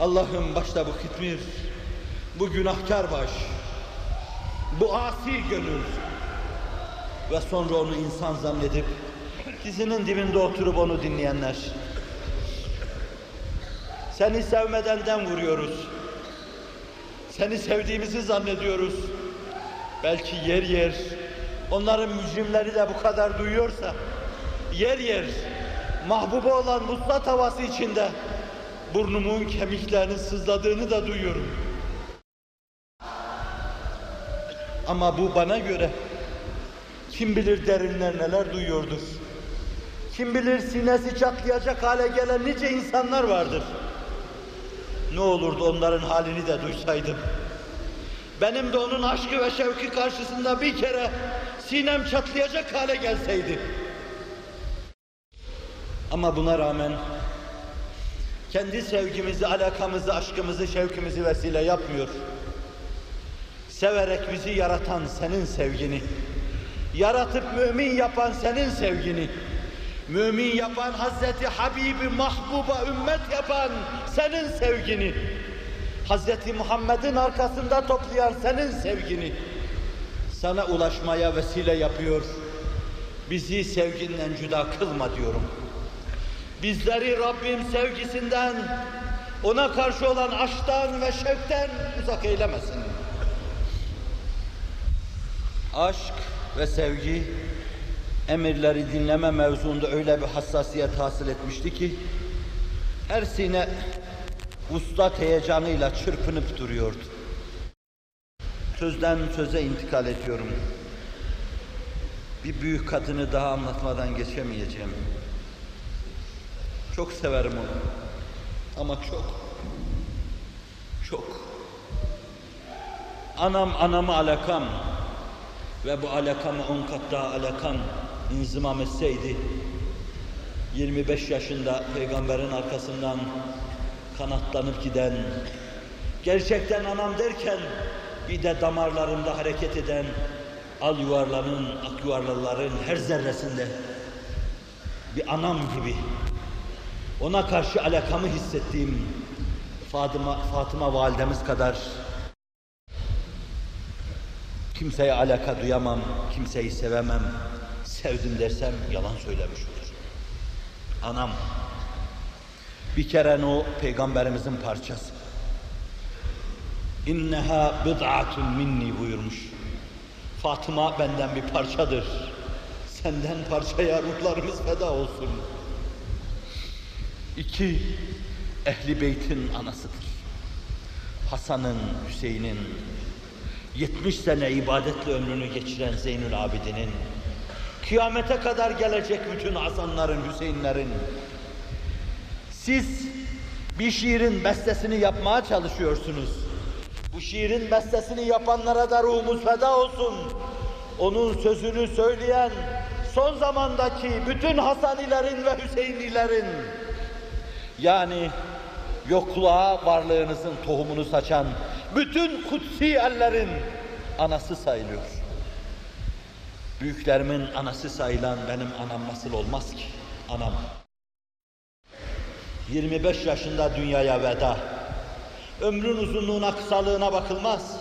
Allah'ım başta bu kitmir, bu günahkar baş, bu asi gönül ve sonra onu insan zannedip dizinin dibinde oturup onu dinleyenler. Seni sevmeden dem vuruyoruz. Seni sevdiğimizi zannediyoruz. Belki yer yer onların mücrimleri de bu kadar duyuyorsa yer yer mahbuba olan muslat havası içinde burnumun kemiklerinin sızladığını da duyuyorum. Ama bu bana göre kim bilir derinler neler duyuyordur. Kim bilir sinesi çatlayacak hale gelen nice insanlar vardır. Ne olurdu onların halini de duysaydım. Benim de onun aşkı ve şevki karşısında bir kere sinem çatlayacak hale gelseydi. Ama buna rağmen kendi sevgimizi, alakamızı, aşkımızı, şevkimizi vesile yapmıyor. Severek bizi yaratan senin sevgini, yaratıp mümin yapan senin sevgini, mümin yapan Hazreti Habibi Mahbuba ümmet yapan senin sevgini, Hazreti Muhammed'in arkasında toplayan senin sevgini sana ulaşmaya vesile yapıyor. Bizi sevginden cüda kılma diyorum. Bizleri Rabbim sevgisinden, ona karşı olan aşktan ve şevkten uzak eylemesin. Aşk ve sevgi emirleri dinleme mevzuunda öyle bir hassasiyet hasıl etmişti ki her sine vuslat heyecanıyla çırpınıp duruyordu. Sözden söze intikal ediyorum. Bir büyük kadını daha anlatmadan geçemeyeceğim. Çok severim onu. Ama çok. Çok. Anam anamı alakam ve bu alakamı on kat daha alakam inzimam etseydi 25 yaşında peygamberin arkasından kanatlanıp giden gerçekten anam derken bir de damarlarında hareket eden al yuvarlanın, ak yuvarlaların her zerresinde bir anam gibi ona karşı alakamı hissettiğim Fatıma, Fatıma validemiz kadar kimseye alaka duyamam, kimseyi sevemem, sevdim dersem yalan söylemiş olur. Anam, bir kere o peygamberimizin parçası. İnneha bid'atun minni buyurmuş. Fatıma benden bir parçadır. Senden parçaya ruhlarımız feda olsun. İki, Ehli Beyt'in anasıdır. Hasan'ın, Hüseyin'in, 70 sene ibadetle ömrünü geçiren Zeynül Abidin'in, kıyamete kadar gelecek bütün Hasanların, Hüseyinlerin, siz bir şiirin bestesini yapmaya çalışıyorsunuz. Bu şiirin bestesini yapanlara da ruhumuz feda olsun. Onun sözünü söyleyen son zamandaki bütün Hasanilerin ve Hüseyinilerin yani yokluğa varlığınızın tohumunu saçan bütün kutsi ellerin anası sayılıyor. Büyüklerimin anası sayılan benim anam nasıl olmaz ki? Anam. 25 yaşında dünyaya veda. Ömrün uzunluğuna, kısalığına bakılmaz.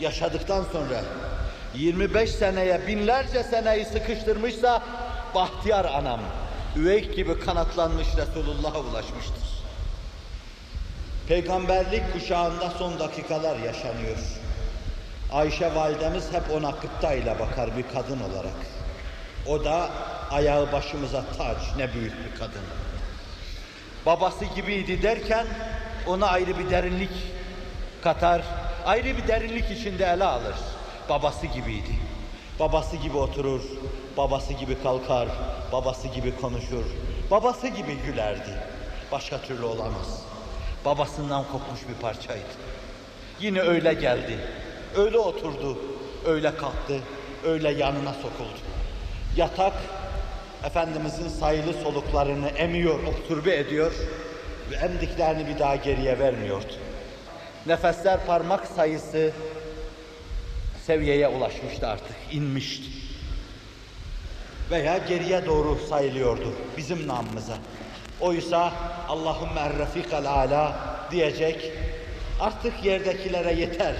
Yaşadıktan sonra 25 seneye, binlerce seneyi sıkıştırmışsa bahtiyar anam, üveyk gibi kanatlanmış Resulullah'a ulaşmıştır. Peygamberlik kuşağında son dakikalar yaşanıyor. Ayşe validemiz hep ona kıpta ile bakar bir kadın olarak. O da ayağı başımıza taç, ne büyük bir kadın. Babası gibiydi derken ona ayrı bir derinlik katar, ayrı bir derinlik içinde ele alır. Babası gibiydi. Babası gibi oturur, babası gibi kalkar, babası gibi konuşur, babası gibi gülerdi. Başka türlü olamaz. Babasından kopmuş bir parçaydı. Yine öyle geldi, öyle oturdu, öyle kalktı, öyle yanına sokuldu. Yatak Efendimizin sayılı soluklarını emiyor, obturbe ediyor ve emdiklerini bir daha geriye vermiyordu. Nefesler parmak sayısı seviyeye ulaşmıştı artık, inmişti. Veya geriye doğru sayılıyordu bizim namımıza. Oysa Allahümme errefikal ala diyecek. Artık yerdekilere yeter.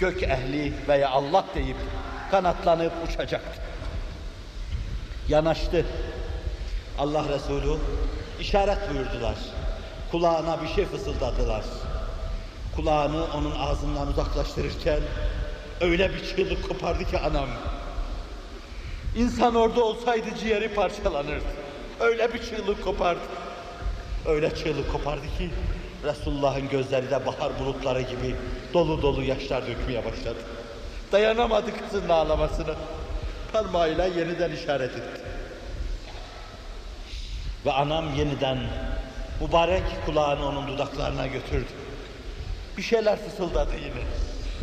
Gök ehli veya Allah deyip kanatlanıp uçacaktı. Yanaştı. Allah Resulü işaret buyurdular. Kulağına bir şey fısıldadılar. Kulağını onun ağzından uzaklaştırırken öyle bir çığlık kopardı ki anam. İnsan orada olsaydı ciğeri parçalanırdı. Öyle bir çığlık kopardı. Öyle çığlık kopardı ki Resulullah'ın gözleri de bahar bulutları gibi dolu dolu yaşlar dökmeye başladı. Dayanamadı kızın ağlamasına. Parmağıyla yeniden işaret etti. Ve anam yeniden mübarek kulağını onun dudaklarına götürdü. Bir şeyler fısıldadı yine.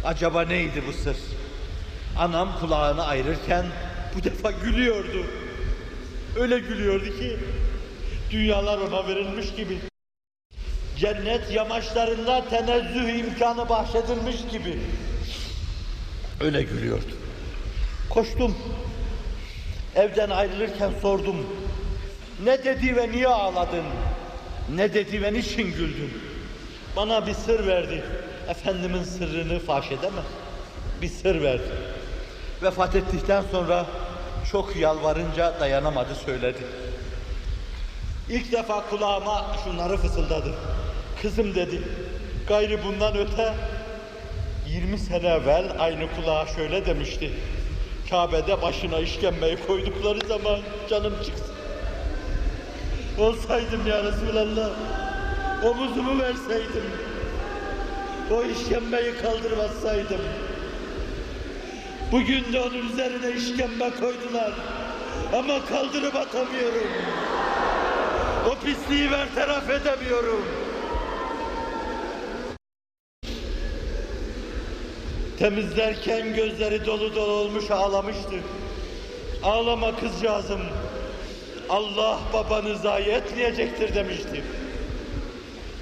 Acaba neydi bu sır? Anam kulağını ayırırken bu defa gülüyordu. Öyle gülüyordu ki dünyalar ona verilmiş gibi. Cennet yamaçlarında tenezzüh imkanı bahşedilmiş gibi. Öyle gülüyordu. Koştum. Evden ayrılırken sordum. Ne dedi ve niye ağladın? Ne dedi ve niçin güldün? Bana bir sır verdi. Efendimin sırrını faş edemez. Bir sır verdi. Vefat ettikten sonra çok yalvarınca dayanamadı söyledi. İlk defa kulağıma şunları fısıldadı. Kızım dedi, gayrı bundan öte 20 sene evvel aynı kulağa şöyle demişti. Kabe'de başına işkembeyi koydukları zaman canım çıksın. Olsaydım ya Resulallah, omuzumu verseydim, o işkembeyi kaldırmasaydım. Bugün de onun üzerine işkembe koydular. Ama kaldırıp atamıyorum. O pisliği bertaraf edemiyorum. Temizlerken gözleri dolu dolu olmuş ağlamıştı. Ağlama kızcağızım. Allah babanı zayi etmeyecektir demişti.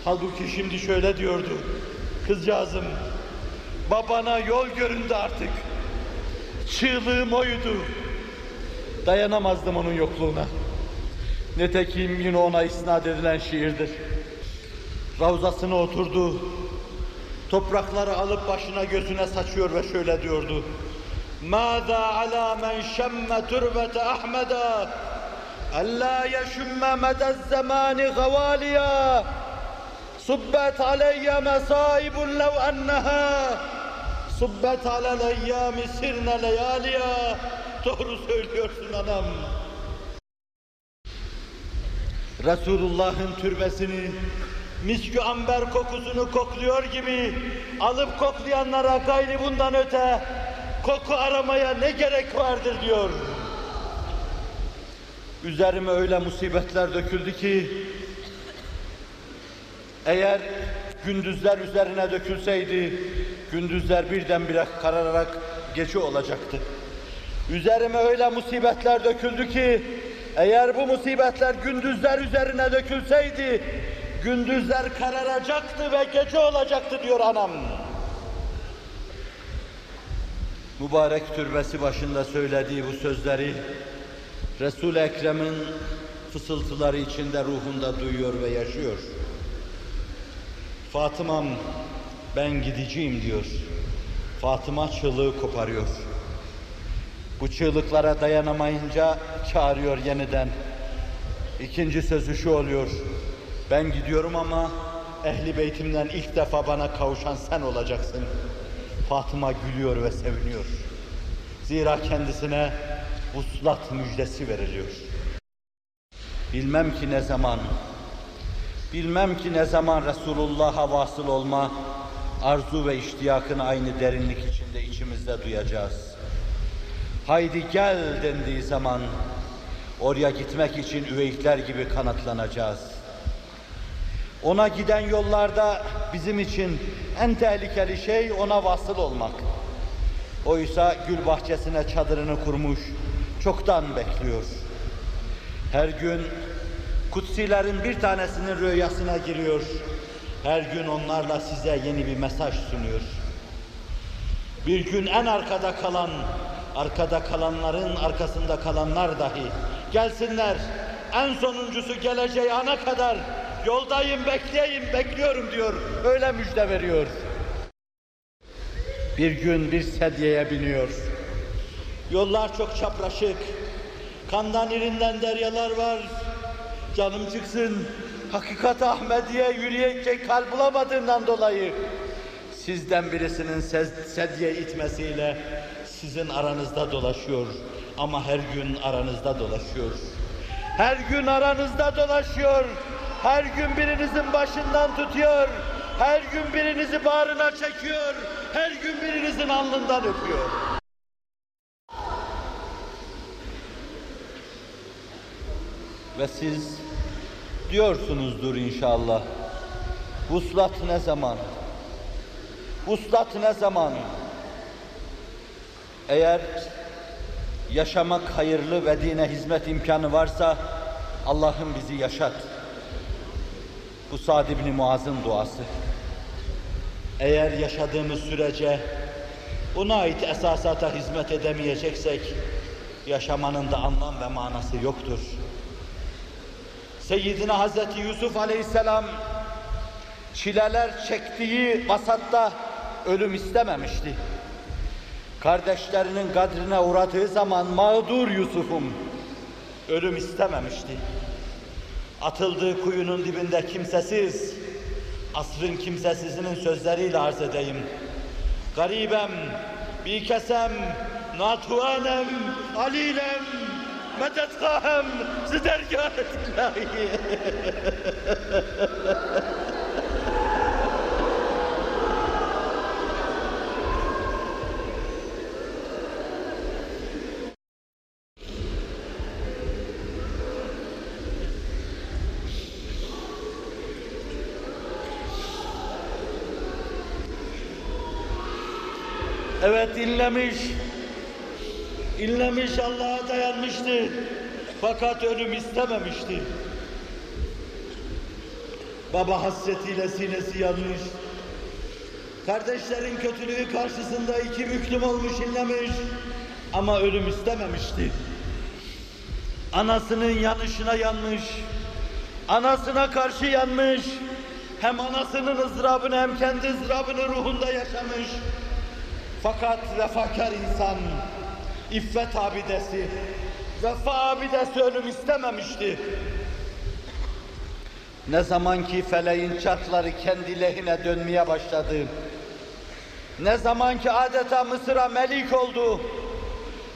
Halbuki şimdi şöyle diyordu. Kızcağızım, babana yol göründü artık. Çığlığım oydu. Dayanamazdım onun yokluğuna. Netekim yine ona isnat edilen şiirdir. Ravzasına oturdu. Toprakları alıp başına gözüne saçıyor ve şöyle diyordu. ماذا على من شم تربة أحمد ألا يشم مدى الزمان غواليا صبت علي مصائب لو أنها Subbet alel eyyâmi sirne leyâliya. Doğru söylüyorsun anam. Resulullah'ın türbesini miskü amber kokusunu kokluyor gibi alıp koklayanlara gayri bundan öte koku aramaya ne gerek vardır diyor. Üzerime öyle musibetler döküldü ki eğer gündüzler üzerine dökülseydi gündüzler birdenbire karararak gece olacaktı. Üzerime öyle musibetler döküldü ki eğer bu musibetler gündüzler üzerine dökülseydi gündüzler kararacaktı ve gece olacaktı diyor anam. Mübarek türbesi başında söylediği bu sözleri Resul-i Ekrem'in fısıltıları içinde ruhunda duyuyor ve yaşıyor. Fatıma'm ben gideceğim diyor. Fatıma çığlığı koparıyor. Bu çığlıklara dayanamayınca çağırıyor yeniden. İkinci sözü şu oluyor. Ben gidiyorum ama ehli beytimden ilk defa bana kavuşan sen olacaksın. Fatıma gülüyor ve seviniyor. Zira kendisine vuslat müjdesi veriliyor. Bilmem ki ne zaman, bilmem ki ne zaman Resulullah'a vasıl olma, arzu ve iştiyakını aynı derinlik içinde içimizde duyacağız. Haydi gel dendiği zaman oraya gitmek için üveyikler gibi kanatlanacağız. Ona giden yollarda bizim için en tehlikeli şey ona vasıl olmak. Oysa gül bahçesine çadırını kurmuş, çoktan bekliyor. Her gün kutsilerin bir tanesinin rüyasına giriyor. Her gün onlarla size yeni bir mesaj sunuyor. Bir gün en arkada kalan, arkada kalanların arkasında kalanlar dahi gelsinler. En sonuncusu geleceği ana kadar Yoldayım, bekleyeyim, bekliyorum diyor. Öyle müjde veriyor. Bir gün bir sedyeye biniyor. Yollar çok çapraşık. Kandan irinden deryalar var. Canım çıksın. Hakikat Ahmediye yürüyecek kal bulamadığından dolayı sizden birisinin sedye itmesiyle sizin aranızda dolaşıyor. Ama her gün aranızda dolaşıyor. Her gün aranızda dolaşıyor. Her gün birinizin başından tutuyor. Her gün birinizi bağrına çekiyor. Her gün birinizin alnından öpüyor. Ve siz diyorsunuzdur inşallah. Vuslat ne zaman? Vuslat ne zaman? Eğer yaşamak hayırlı ve dine hizmet imkanı varsa Allah'ım bizi yaşat. Bu Sa'd ibn Muaz'ın duası. Eğer yaşadığımız sürece ona ait esasata hizmet edemeyeceksek yaşamanın da anlam ve manası yoktur. Seyyidina Hazreti Yusuf Aleyhisselam çileler çektiği vasatta ölüm istememişti. Kardeşlerinin kadrine uğradığı zaman mağdur Yusuf'um ölüm istememişti. Atıldığı kuyunun dibinde kimsesiz, asrın kimsesizinin sözleriyle arz edeyim. Garibem, bir kesem, natuanem, alilem, ما تتفاهم زدرجات Evet dinlemiş. İnlemiş Allah'a dayanmıştı. Fakat ölüm istememişti. Baba hasretiyle sinesi yanmış. Kardeşlerin kötülüğü karşısında iki büklüm olmuş inlemiş. Ama ölüm istememişti. Anasının yanışına yanmış. Anasına karşı yanmış. Hem anasının ızdırabını hem kendi ızdırabını ruhunda yaşamış. Fakat vefakar insan, iffet abidesi, vefa abidesi ölüm istememişti. Ne zaman ki feleğin çarkları kendi lehine dönmeye başladı, ne zaman ki adeta Mısır'a melik oldu,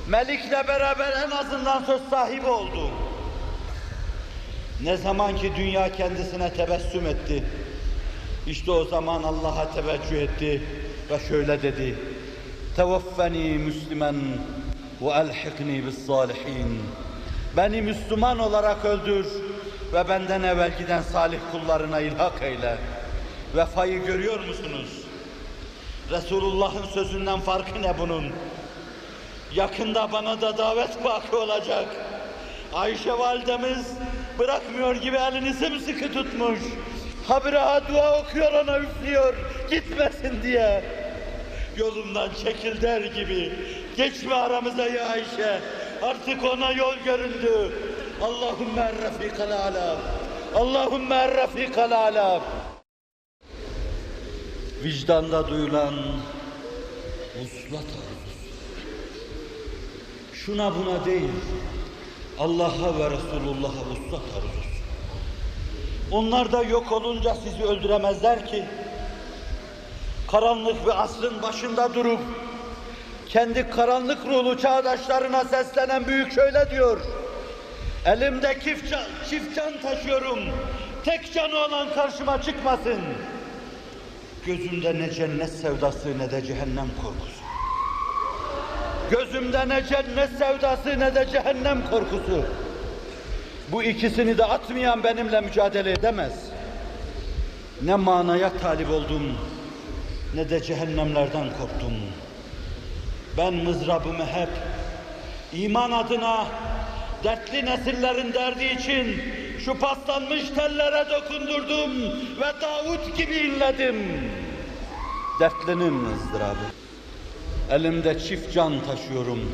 melikle beraber en azından söz sahibi oldu. Ne zaman ki dünya kendisine tebessüm etti, işte o zaman Allah'a teveccüh etti ve şöyle dedi, Tevaffeni Müslüman bis salihin. Beni Müslüman olarak öldür ve benden evvel giden salih kullarına ilhak eyle. Vefayı görüyor musunuz? Resulullah'ın sözünden farkı ne bunun? Yakında bana da davet bakı olacak. Ayşe validemiz bırakmıyor gibi elini sımsıkı tutmuş. Habire ha dua okuyor ona üflüyor gitmesin diye. Yolumdan çekil der gibi. Geçme aramıza ya Ayşe. Artık ona yol göründü. Allahümme errafikal ala. Allahümme errafikal ala. Vicdanda duyulan vuslat. Şuna buna değil. Allah'a ve Resulullah'a vuslat arzusu. Onlar da yok olunca sizi öldüremezler ki karanlık bir asrın başında durup kendi karanlık ruhlu çağdaşlarına seslenen büyük şöyle diyor. Elimde çift can, taşıyorum. Tek canı olan karşıma çıkmasın. Gözümde ne cennet sevdası ne de cehennem korkusu. Gözümde ne cennet sevdası ne de cehennem korkusu. Bu ikisini de atmayan benimle mücadele edemez. Ne manaya talip oldum, ne de cehennemlerden korktum. Ben mızrabımı hep iman adına dertli nesillerin derdi için şu paslanmış tellere dokundurdum ve Davut gibi inledim. Dertlinin ızdırabı. Elimde çift can taşıyorum.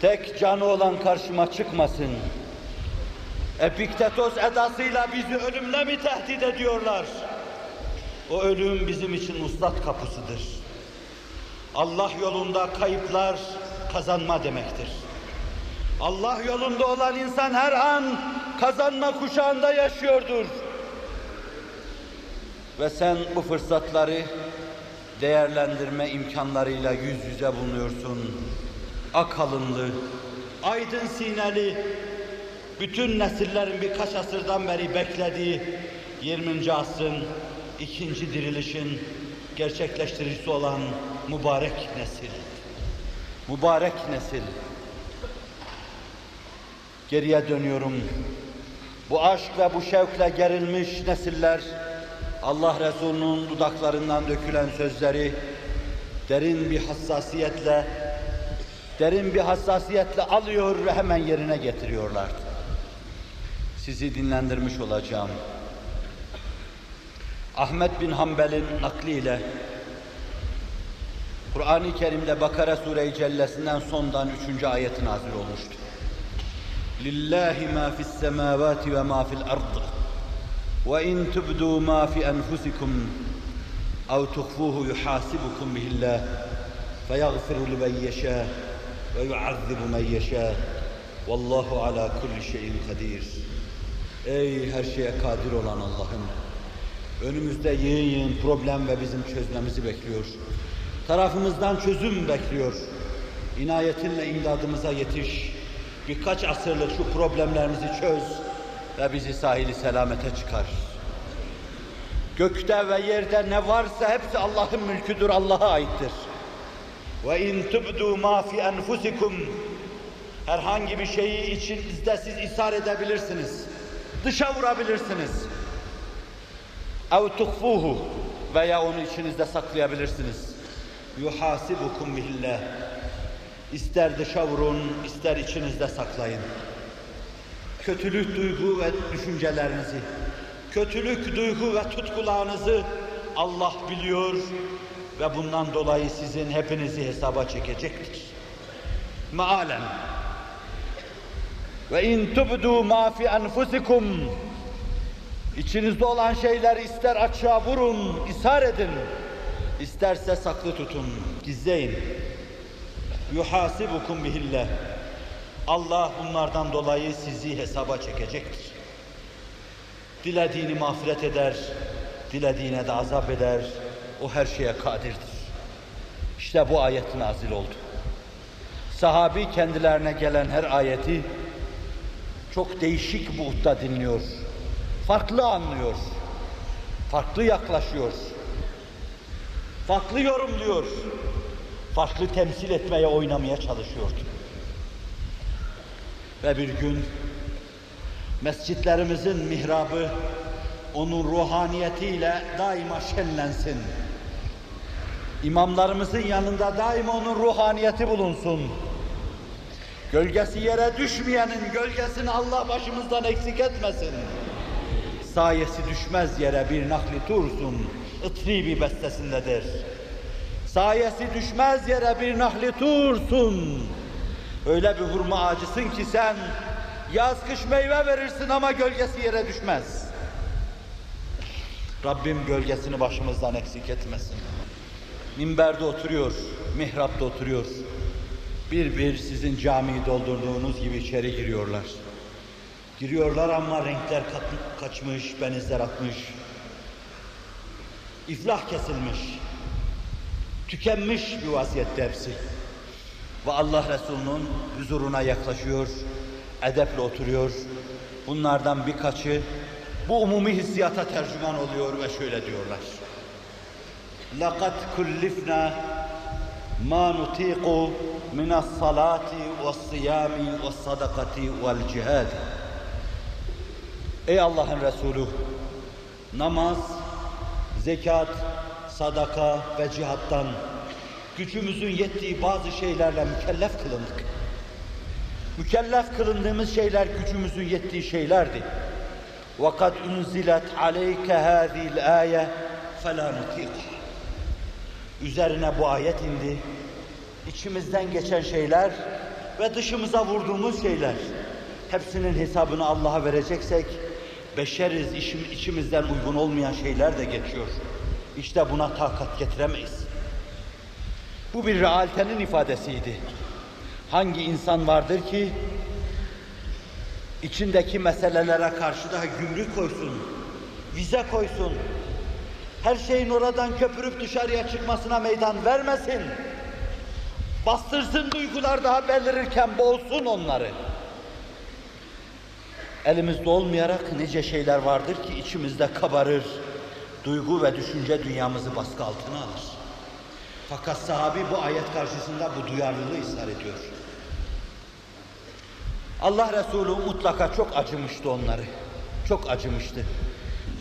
Tek canı olan karşıma çıkmasın. Epiktetos edasıyla bizi ölümle mi tehdit ediyorlar? O ölüm bizim için uslat kapısıdır. Allah yolunda kayıplar kazanma demektir. Allah yolunda olan insan her an kazanma kuşağında yaşıyordur. Ve sen bu fırsatları değerlendirme imkanlarıyla yüz yüze bulunuyorsun. Akalınlı, aydın sineli, bütün nesillerin birkaç asırdan beri beklediği 20. asrın ikinci dirilişin gerçekleştiricisi olan mübarek nesil. Mübarek nesil. Geriye dönüyorum. Bu aşk ve bu şevkle gerilmiş nesiller Allah Resulü'nün dudaklarından dökülen sözleri derin bir hassasiyetle derin bir hassasiyetle alıyor ve hemen yerine getiriyorlardı. Sizi dinlendirmiş olacağım. Ahmet bin Hanbel'in nakliyle Kur'an-ı Kerim'de Bakara Sure-i Cellesi'nden sondan üçüncü ayeti nazil olmuştu. Lillahi ma fis semavati ve ma fil ard. Ve in tubdu ma fi enfusikum ev tuhfuhu yuhasibukum bihillah feyaghfiru limen yasha ve yuazzibu men yasha. Vallahu ala kulli şeyin kadir. Ey her şeye kadir olan Allah'ım. Önümüzde yığın yığın problem ve bizim çözmemizi bekliyor. Tarafımızdan çözüm bekliyor. İnayetinle imdadımıza yetiş. Birkaç asırlık şu problemlerimizi çöz ve bizi sahili selamete çıkar. Gökte ve yerde ne varsa hepsi Allah'ın mülküdür, Allah'a aittir. Ve in tubdu ma fi enfusikum herhangi bir şeyi içinizde siz ishar edebilirsiniz. Dışa vurabilirsiniz. اَوْ تُخْفُوهُ veya onu içinizde saklayabilirsiniz. يُحَاسِبُكُمْ بِهِ İster dışa vurun, ister içinizde saklayın. Kötülük duygu ve düşüncelerinizi, kötülük duygu ve tutkularınızı Allah biliyor ve bundan dolayı sizin hepinizi hesaba çekecektir. Mealen ve in tubdu ma fi enfusikum İçinizde olan şeyler ister açığa vurun, ishar edin, isterse saklı tutun, gizleyin. Yuhasibukum bihillah. Allah bunlardan dolayı sizi hesaba çekecektir. Dilediğini mağfiret eder, dilediğine de azap eder. O her şeye kadirdir. İşte bu ayet nazil oldu. Sahabi kendilerine gelen her ayeti çok değişik buğutta dinliyor farklı anlıyor, farklı yaklaşıyor, farklı yorumluyor, farklı temsil etmeye, oynamaya çalışıyordu. Ve bir gün mescitlerimizin mihrabı onun ruhaniyetiyle daima şenlensin. İmamlarımızın yanında daima onun ruhaniyeti bulunsun. Gölgesi yere düşmeyenin gölgesini Allah başımızdan eksik etmesin sayesi düşmez yere bir nakli tursun, bir bestesindedir. Sayesi düşmez yere bir nahli tursun. Öyle bir hurma ağacısın ki sen yaz kış meyve verirsin ama gölgesi yere düşmez. Rabbim gölgesini başımızdan eksik etmesin. Minberde oturuyor, mihrapta oturuyor. Bir bir sizin camiyi doldurduğunuz gibi içeri giriyorlar. Giriyorlar ama renkler kaçmış, benizler atmış. İflah kesilmiş. Tükenmiş bir vaziyette hepsi. Ve Allah Resulü'nün huzuruna yaklaşıyor, edeple oturuyor. Bunlardan birkaçı bu umumi hissiyata tercüman oluyor ve şöyle diyorlar. لَقَدْ كُلِّفْنَا مَا نُطِيقُ مِنَ الصَّلَاةِ وَالصِّيَامِ وَالصَّدَقَةِ وَالْجِهَادِ Ey Allah'ın Resulü, namaz, zekat, sadaka ve cihattan gücümüzün yettiği bazı şeylerle mükellef kılındık. Mükellef kılındığımız şeyler gücümüzün yettiği şeylerdi. وَقَدْ اُنْزِلَتْ عَلَيْكَ هَذِي الْآيَةِ فَلَا نُطِيقَ Üzerine bu ayet indi. İçimizden geçen şeyler ve dışımıza vurduğumuz şeyler hepsinin hesabını Allah'a vereceksek, beşeriz işim, içimizden uygun olmayan şeyler de geçiyor. İşte buna takat getiremeyiz. Bu bir realitenin ifadesiydi. Hangi insan vardır ki içindeki meselelere karşı da gümrük koysun, vize koysun, her şeyin oradan köpürüp dışarıya çıkmasına meydan vermesin. Bastırsın duygular daha belirirken boğulsun onları. Elimizde olmayarak nice şeyler vardır ki içimizde kabarır. Duygu ve düşünce dünyamızı baskı altına alır. Fakat sahabi bu ayet karşısında bu duyarlılığı ısrar ediyor. Allah Resulü mutlaka çok acımıştı onları. Çok acımıştı.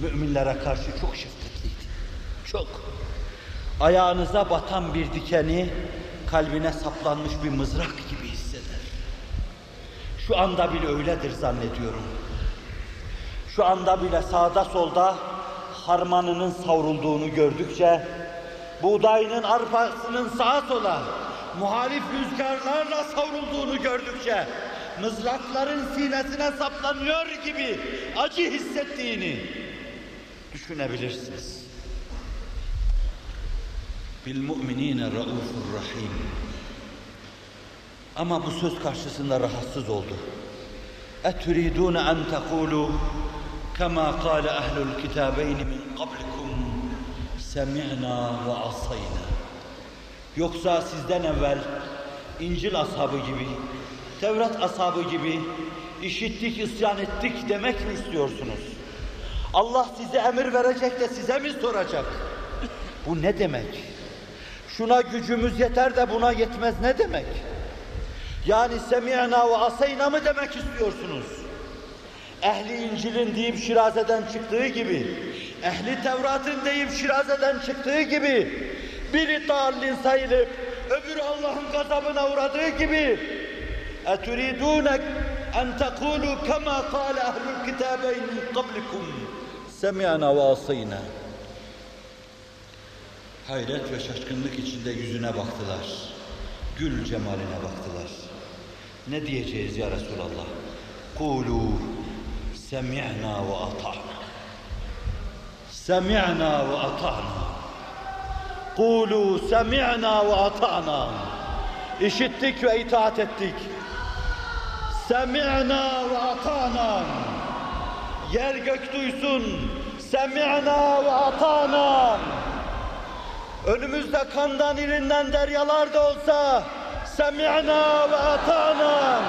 Müminlere karşı çok şefkatliydi. Çok. Ayağınıza batan bir dikeni kalbine saplanmış bir mızrak gibi. Şu anda bile öyledir zannediyorum. Şu anda bile sağda solda harmanının savrulduğunu gördükçe, buğdayının arpasının sağa sola muhalif rüzgarlarla savrulduğunu gördükçe, mızrakların sinesine saplanıyor gibi acı hissettiğini düşünebilirsiniz. Bil mu'minine raufur rahim. Ama bu söz karşısında rahatsız oldu. اَتُرِيدُونَ اَنْ تَقُولُوا كَمَا قَالَ اَهْلُ الْكِتَابَيْنِ مِنْ قَبْلِكُمْ سَمِعْنَا وَعَصَيْنَا Yoksa sizden evvel İncil ashabı gibi, Tevrat ashabı gibi işittik, isyan ettik demek mi istiyorsunuz? Allah size emir verecek de size mi soracak? Bu ne demek? Şuna gücümüz yeter de buna yetmez ne demek? Yani semi'na ve asayna mı demek istiyorsunuz? Ehli İncil'in deyip şirazeden çıktığı gibi, ehli Tevrat'ın deyip şirazeden çıktığı gibi, biri dallin sayılıp öbürü Allah'ın gazabına uğradığı gibi اَتُرِيدُونَ اَنْ تَقُولُوا كَمَا قَالَ اَهْلُ الْكِتَابَيْنِ مِنْ قَبْلِكُمْ سَمِعْنَا وَاصَيْنَا Hayret ve şaşkınlık içinde yüzüne baktılar. Gül cemaline baktılar. Ne diyeceğiz ya Resulallah? Kulu semi'na ve ata'na. Semi'na ve ata'na. Kulu semi'na ve ata'na. İşittik ve itaat ettik. Semi'na ve ata'na. Yer gök duysun. Semi'na ve ata'na. Önümüzde kandan irinden deryalar da olsa semi'na ve ata'na.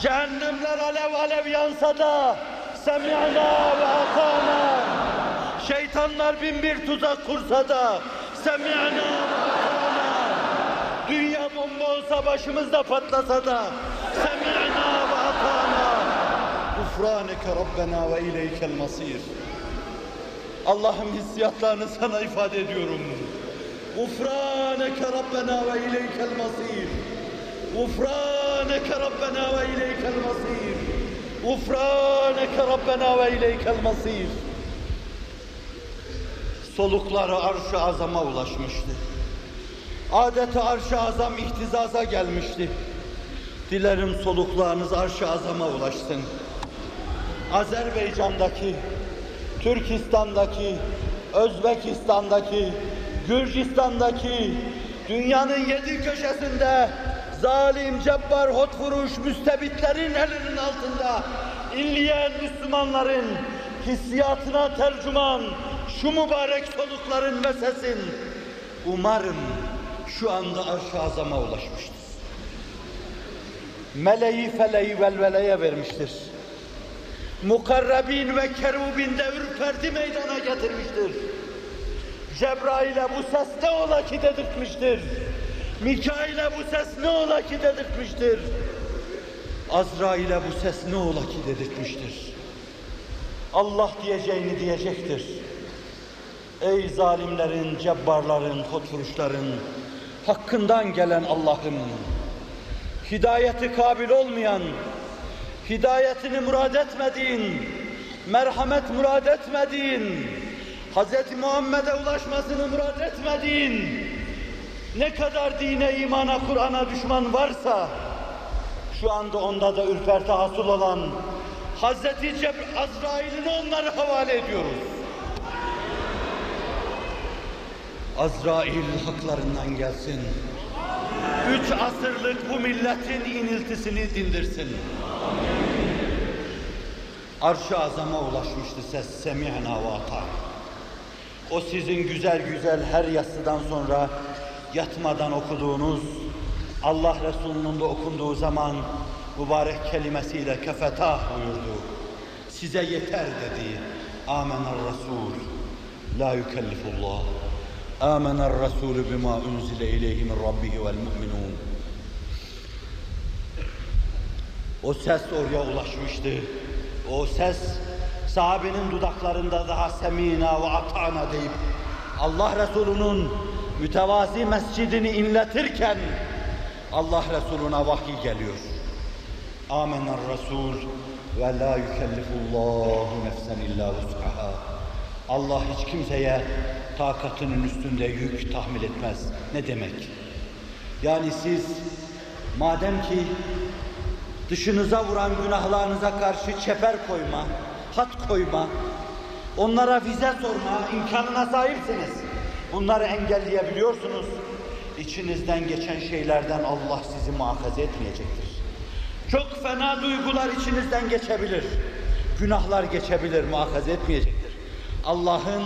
Cehennemler alev alev yansa da semi'na ve ata'na. Şeytanlar bin bir tuzak kursa da semi'na ve ata'na. Dünya bomba olsa başımızda patlasa da semi'na ve ata'na. Gufraneke Rabbena ve ileykel masir. Allah'ım hissiyatlarını sana ifade ediyorum. Gufraneke Rabbena ve ileykel masir. Gufraneke Rabbena ve ileykel masir. Gufraneke Rabbena ve ileykel masir. Solukları arş-ı azama ulaşmıştı. Adeta arş-ı azam ihtizaza gelmişti. Dilerim soluklarınız arş-ı azama ulaşsın. Azerbaycan'daki Türkistan'daki, Özbekistan'daki, Gürcistan'daki, dünyanın yedi köşesinde zalim, cebbar, hotfuruş, müstebitlerin elinin altında inleyen Müslümanların hissiyatına tercüman şu mübarek solukların ve sesin umarım şu anda arş-ı azama ulaşmıştır. Meleği feleği velveleye vermiştir mukarrabin ve kerubin de ürperti meydana getirmiştir. Cebrail'e bu ses ne ola ki dedirtmiştir. Mikail'e bu ses ne ola ki dedirtmiştir. Azrail'e bu ses ne ola ki dedirtmiştir. Allah diyeceğini diyecektir. Ey zalimlerin, cebbarların, hotfuruşların, hakkından gelen Allah'ım, hidayeti kabil olmayan, hidayetini murad etmediğin, merhamet murad etmediğin, Hz. Muhammed'e ulaşmasını murad etmediğin, ne kadar dine, imana, Kur'an'a düşman varsa, şu anda onda da ürperti hasıl olan Hazreti Cebr Azrail'ine onları havale ediyoruz. Azrail haklarından gelsin. Üç asırlık bu milletin iniltisini dindirsin. Arş-ı azama ulaşmıştı ses semi'na ve ata. O sizin güzel güzel her yatsıdan sonra yatmadan okuduğunuz Allah Resulü'nün de okunduğu zaman mübarek kelimesiyle kefetah buyurdu. Size yeter dedi. Amener Resul. La yükellifullah. Amener Resul bima unzile ileyhi min rabbihi vel mu'minun. O ses oraya ulaşmıştı. O ses sahabenin dudaklarında daha semina ve atana deyip Allah Resulü'nün mütevazi mescidini inletirken Allah Resulü'ne vahiy geliyor. Amener Resul ve la yükellifullahu nefsen illa vus'aha. Allah hiç kimseye takatının üstünde yük tahmil etmez. Ne demek? Yani siz madem ki dışınıza vuran günahlarınıza karşı çeper koyma, hat koyma, onlara vize sorma imkanına sahipsiniz. Bunları engelleyebiliyorsunuz. İçinizden geçen şeylerden Allah sizi muhafaza etmeyecektir. Çok fena duygular içinizden geçebilir. Günahlar geçebilir, muhafaza etmeyecektir. Allah'ın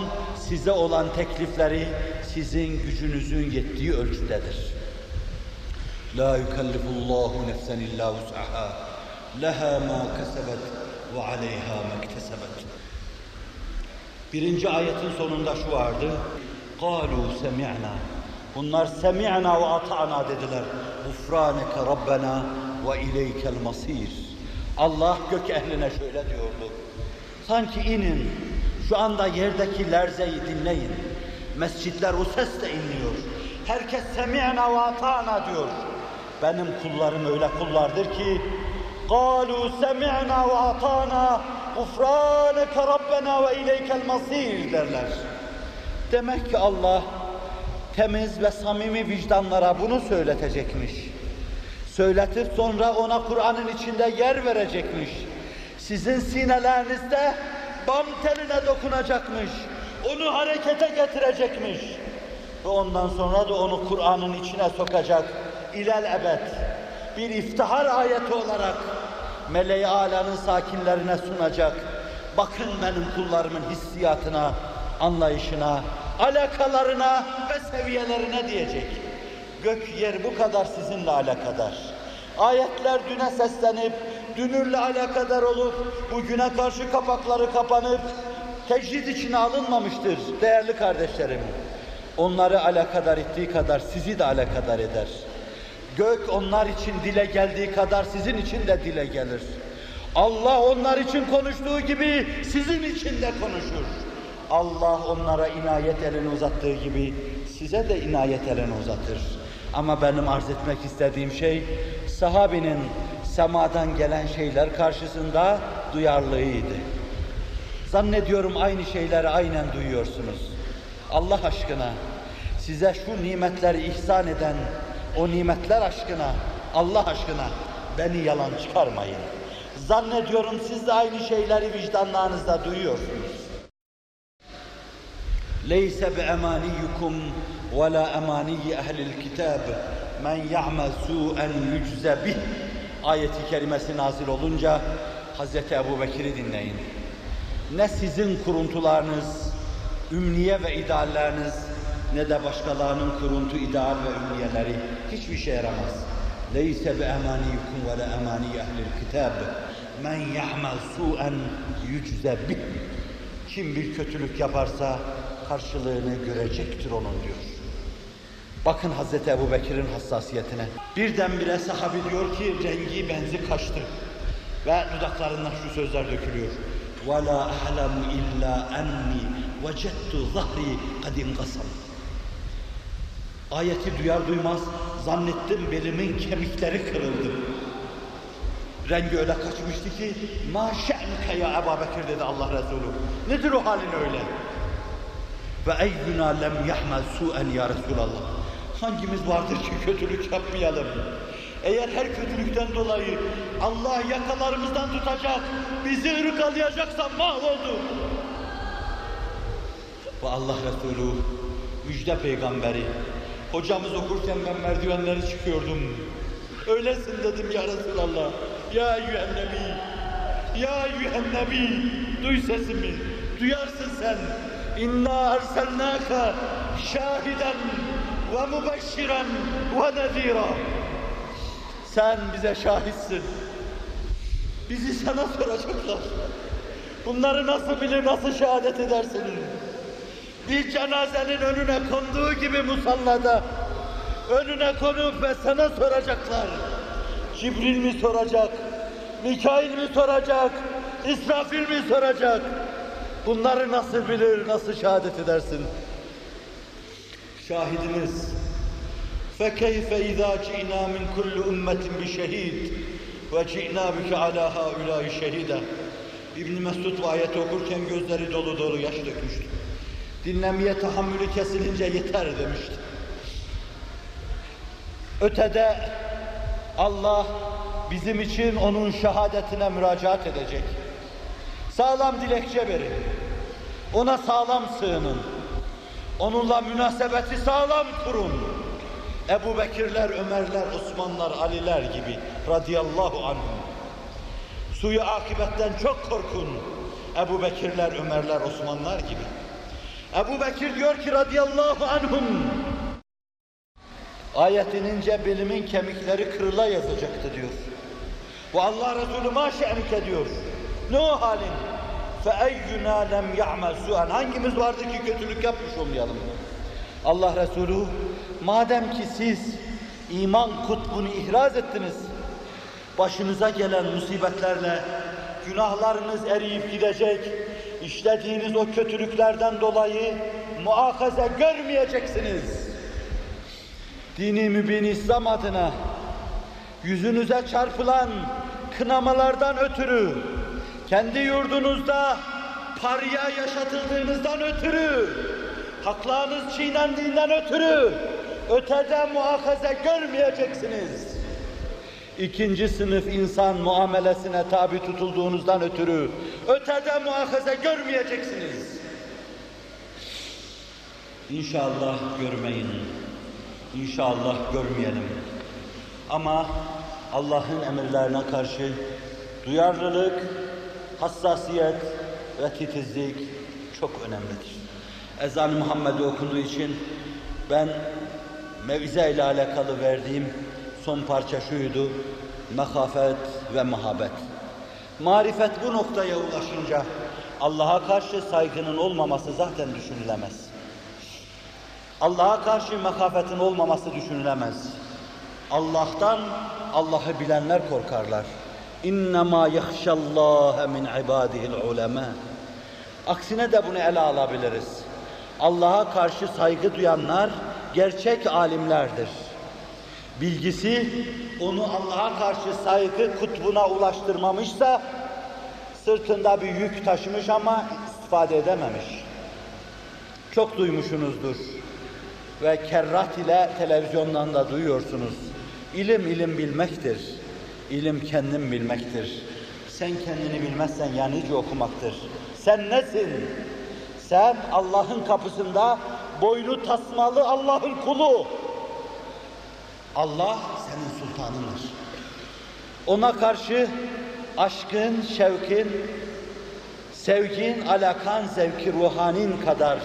size olan teklifleri sizin gücünüzün yettiği ölçüdedir. La yukellifullahu nefsen illa vus'aha. Leha ma kesebet ve aleyha. Birinci ayetin sonunda şu vardı. Kalu semi'na. Bunlar semi'na ve ata'na dediler. Gufraneke Rabbena ve ileykel masir. Allah gök ehline şöyle diyordu. Sanki inin, şu anda yerdeki lerzeyi dinleyin. Mescitler o sesle inliyor. Herkes semi'na ve ata'na diyor. Benim kullarım öyle kullardır ki قالوا سمعنا وأطعنا غفرانك ربنا وإليك المصير derler. Demek ki Allah temiz ve samimi vicdanlara bunu söyletecekmiş. Söyletip sonra ona Kur'an'ın içinde yer verecekmiş. Sizin sinelerinizde bam teline dokunacakmış. Onu harekete getirecekmiş. Ve ondan sonra da onu Kur'an'ın içine sokacak. İlel ebed. Bir iftihar ayeti olarak meleği alanın sakinlerine sunacak. Bakın benim kullarımın hissiyatına, anlayışına, alakalarına ve seviyelerine diyecek. Gök yer bu kadar sizinle alakadar. Ayetler düne seslenip, dünürle alakadar olup, bugüne karşı kapakları kapanıp, tecrid içine alınmamıştır değerli kardeşlerim. Onları alakadar ettiği kadar sizi de alakadar eder. Gök onlar için dile geldiği kadar sizin için de dile gelir. Allah onlar için konuştuğu gibi sizin için de konuşur. Allah onlara inayet elini uzattığı gibi size de inayet elini uzatır. Ama benim arz etmek istediğim şey sahabinin semadan gelen şeyler karşısında duyarlılığıydı. Zannediyorum aynı şeyleri aynen duyuyorsunuz. Allah aşkına size şu nimetleri ihsan eden o nimetler aşkına, Allah aşkına beni yalan çıkarmayın. Zannediyorum siz de aynı şeyleri vicdanlarınızda duyuyorsunuz. Emaniyukum ve la emaniyi ehlil kitab men ya'mel su'en yücze bih ayeti kerimesi nazil olunca Hazreti Ebu Bekir'i dinleyin. Ne sizin kuruntularınız, ümniye ve idealleriniz ne de başkalarının kuruntu, ideal ve ümniyeleri hiçbir şey yaramaz. Leyse bi emaniyukum ve la emani ehlil kitab men ya'mel su'en yücze bih kim bir kötülük yaparsa karşılığını görecektir onun diyor. Bakın Hazreti Ebu Bekir'in hassasiyetine. Birdenbire sahabi diyor ki rengi benzi kaçtı. Ve dudaklarından şu sözler dökülüyor. وَلَا أَعْلَمُ إِلَّا أَنِّي وَجَدْتُ ظَهْرِي قَدْ اِنْقَسَمْ Ayeti duyar duymaz zannettim belimin kemikleri kırıldı. Rengi öyle kaçmıştı ki ma şe'nuke ya Ebu Bekir dedi Allah Resulü. Nedir o halin öyle? Ve eyyuna lem yahmel su'en ya Resulallah. Hangimiz vardır ki kötülük yapmayalım? Eğer her kötülükten dolayı Allah yakalarımızdan tutacak, bizi ırkalayacaksa mahvolduk. Ve Allah Resulü, müjde peygamberi. Hocamız okurken ben merdivenleri çıkıyordum. Öylesin dedim ya Resulallah. Ya eyyühen nebi. Ya eyyühen nebi. Duy sesimi. Duyarsın sen. İnna erselnâke şahiden ve mübeşşiren ve nezîrâ. Sen bize şahitsin. Bizi sana soracaklar. Bunları nasıl bilir, nasıl şehadet edersin? Bir cenazenin önüne konduğu gibi musallada önüne konup ve sana soracaklar. Cibril mi soracak? Mikail mi soracak? İsrafil mi soracak? Bunları nasıl bilir, nasıl şehadet edersin? Şahidimiz فَكَيْفَ اِذَا جِئْنَا مِنْ كُلِّ اُمَّةٍ بِشَهِيدٍ وَجِئْنَا بِكَ عَلَى هَا اُولَٰئِ شَهِيدًا İbn Mesud bu ayeti okurken gözleri dolu dolu yaş dökmüştü. Dinlemeye tahammülü kesilince yeter demişti. Ötede Allah bizim için onun şehadetine müracaat edecek. Sağlam dilekçe verin. Ona sağlam sığının. Onunla münasebeti sağlam kurun. Ebu Bekirler, Ömerler, Osmanlar, Aliler gibi radıyallahu anhum. Suyu akibetten çok korkun. Ebu Bekirler, Ömerler, Osmanlar gibi. Ebu Bekir diyor ki radıyallahu anhum. Ayetin ince bilimin kemikleri kırıla yazacaktı diyor. Bu Allah Resulü maşe'nike diyor. Ne o halin? فَاَيُّنَا لَمْ يَعْمَلْ سُوءًا Hangimiz vardı ki kötülük yapmış olmayalım? Allah Resulü madem ki siz iman kutbunu ihraz ettiniz, başınıza gelen musibetlerle günahlarınız eriyip gidecek, işlediğiniz o kötülüklerden dolayı muakaze görmeyeceksiniz. Dini mübin İslam adına yüzünüze çarpılan kınamalardan ötürü, kendi yurdunuzda parya yaşatıldığınızdan ötürü, haklarınız çiğnendiğinden ötürü ötede muakaze görmeyeceksiniz. İkinci sınıf insan muamelesine tabi tutulduğunuzdan ötürü ötede muakaze görmeyeceksiniz. İnşallah görmeyin. İnşallah görmeyelim. Ama Allah'ın emirlerine karşı duyarlılık, hassasiyet ve titizlik çok önemlidir. Ezan-ı Muhammed'i okunduğu için ben mevize ile alakalı verdiğim son parça şuydu, mehafet ve muhabbet. Marifet bu noktaya ulaşınca Allah'a karşı saygının olmaması zaten düşünülemez. Allah'a karşı mehafetin olmaması düşünülemez. Allah'tan Allah'ı bilenler korkarlar. İnnemâ yahşallâhe min ibâdihil ulema. Aksine de bunu ele alabiliriz. Allah'a karşı saygı duyanlar gerçek alimlerdir. Bilgisi onu Allah'a karşı saygı kutbuna ulaştırmamışsa sırtında bir yük taşımış ama istifade edememiş. Çok duymuşsunuzdur ve kerrat ile televizyondan da duyuyorsunuz. İlim ilim bilmektir. İlim kendin bilmektir. Sen kendini bilmezsen yani okumaktır. Sen nesin? Sen Allah'ın kapısında boynu tasmalı Allah'ın kulu. Allah senin sultanındır. Ona karşı aşkın, şevkin, sevgin, alakan, zevki ruhanin kadar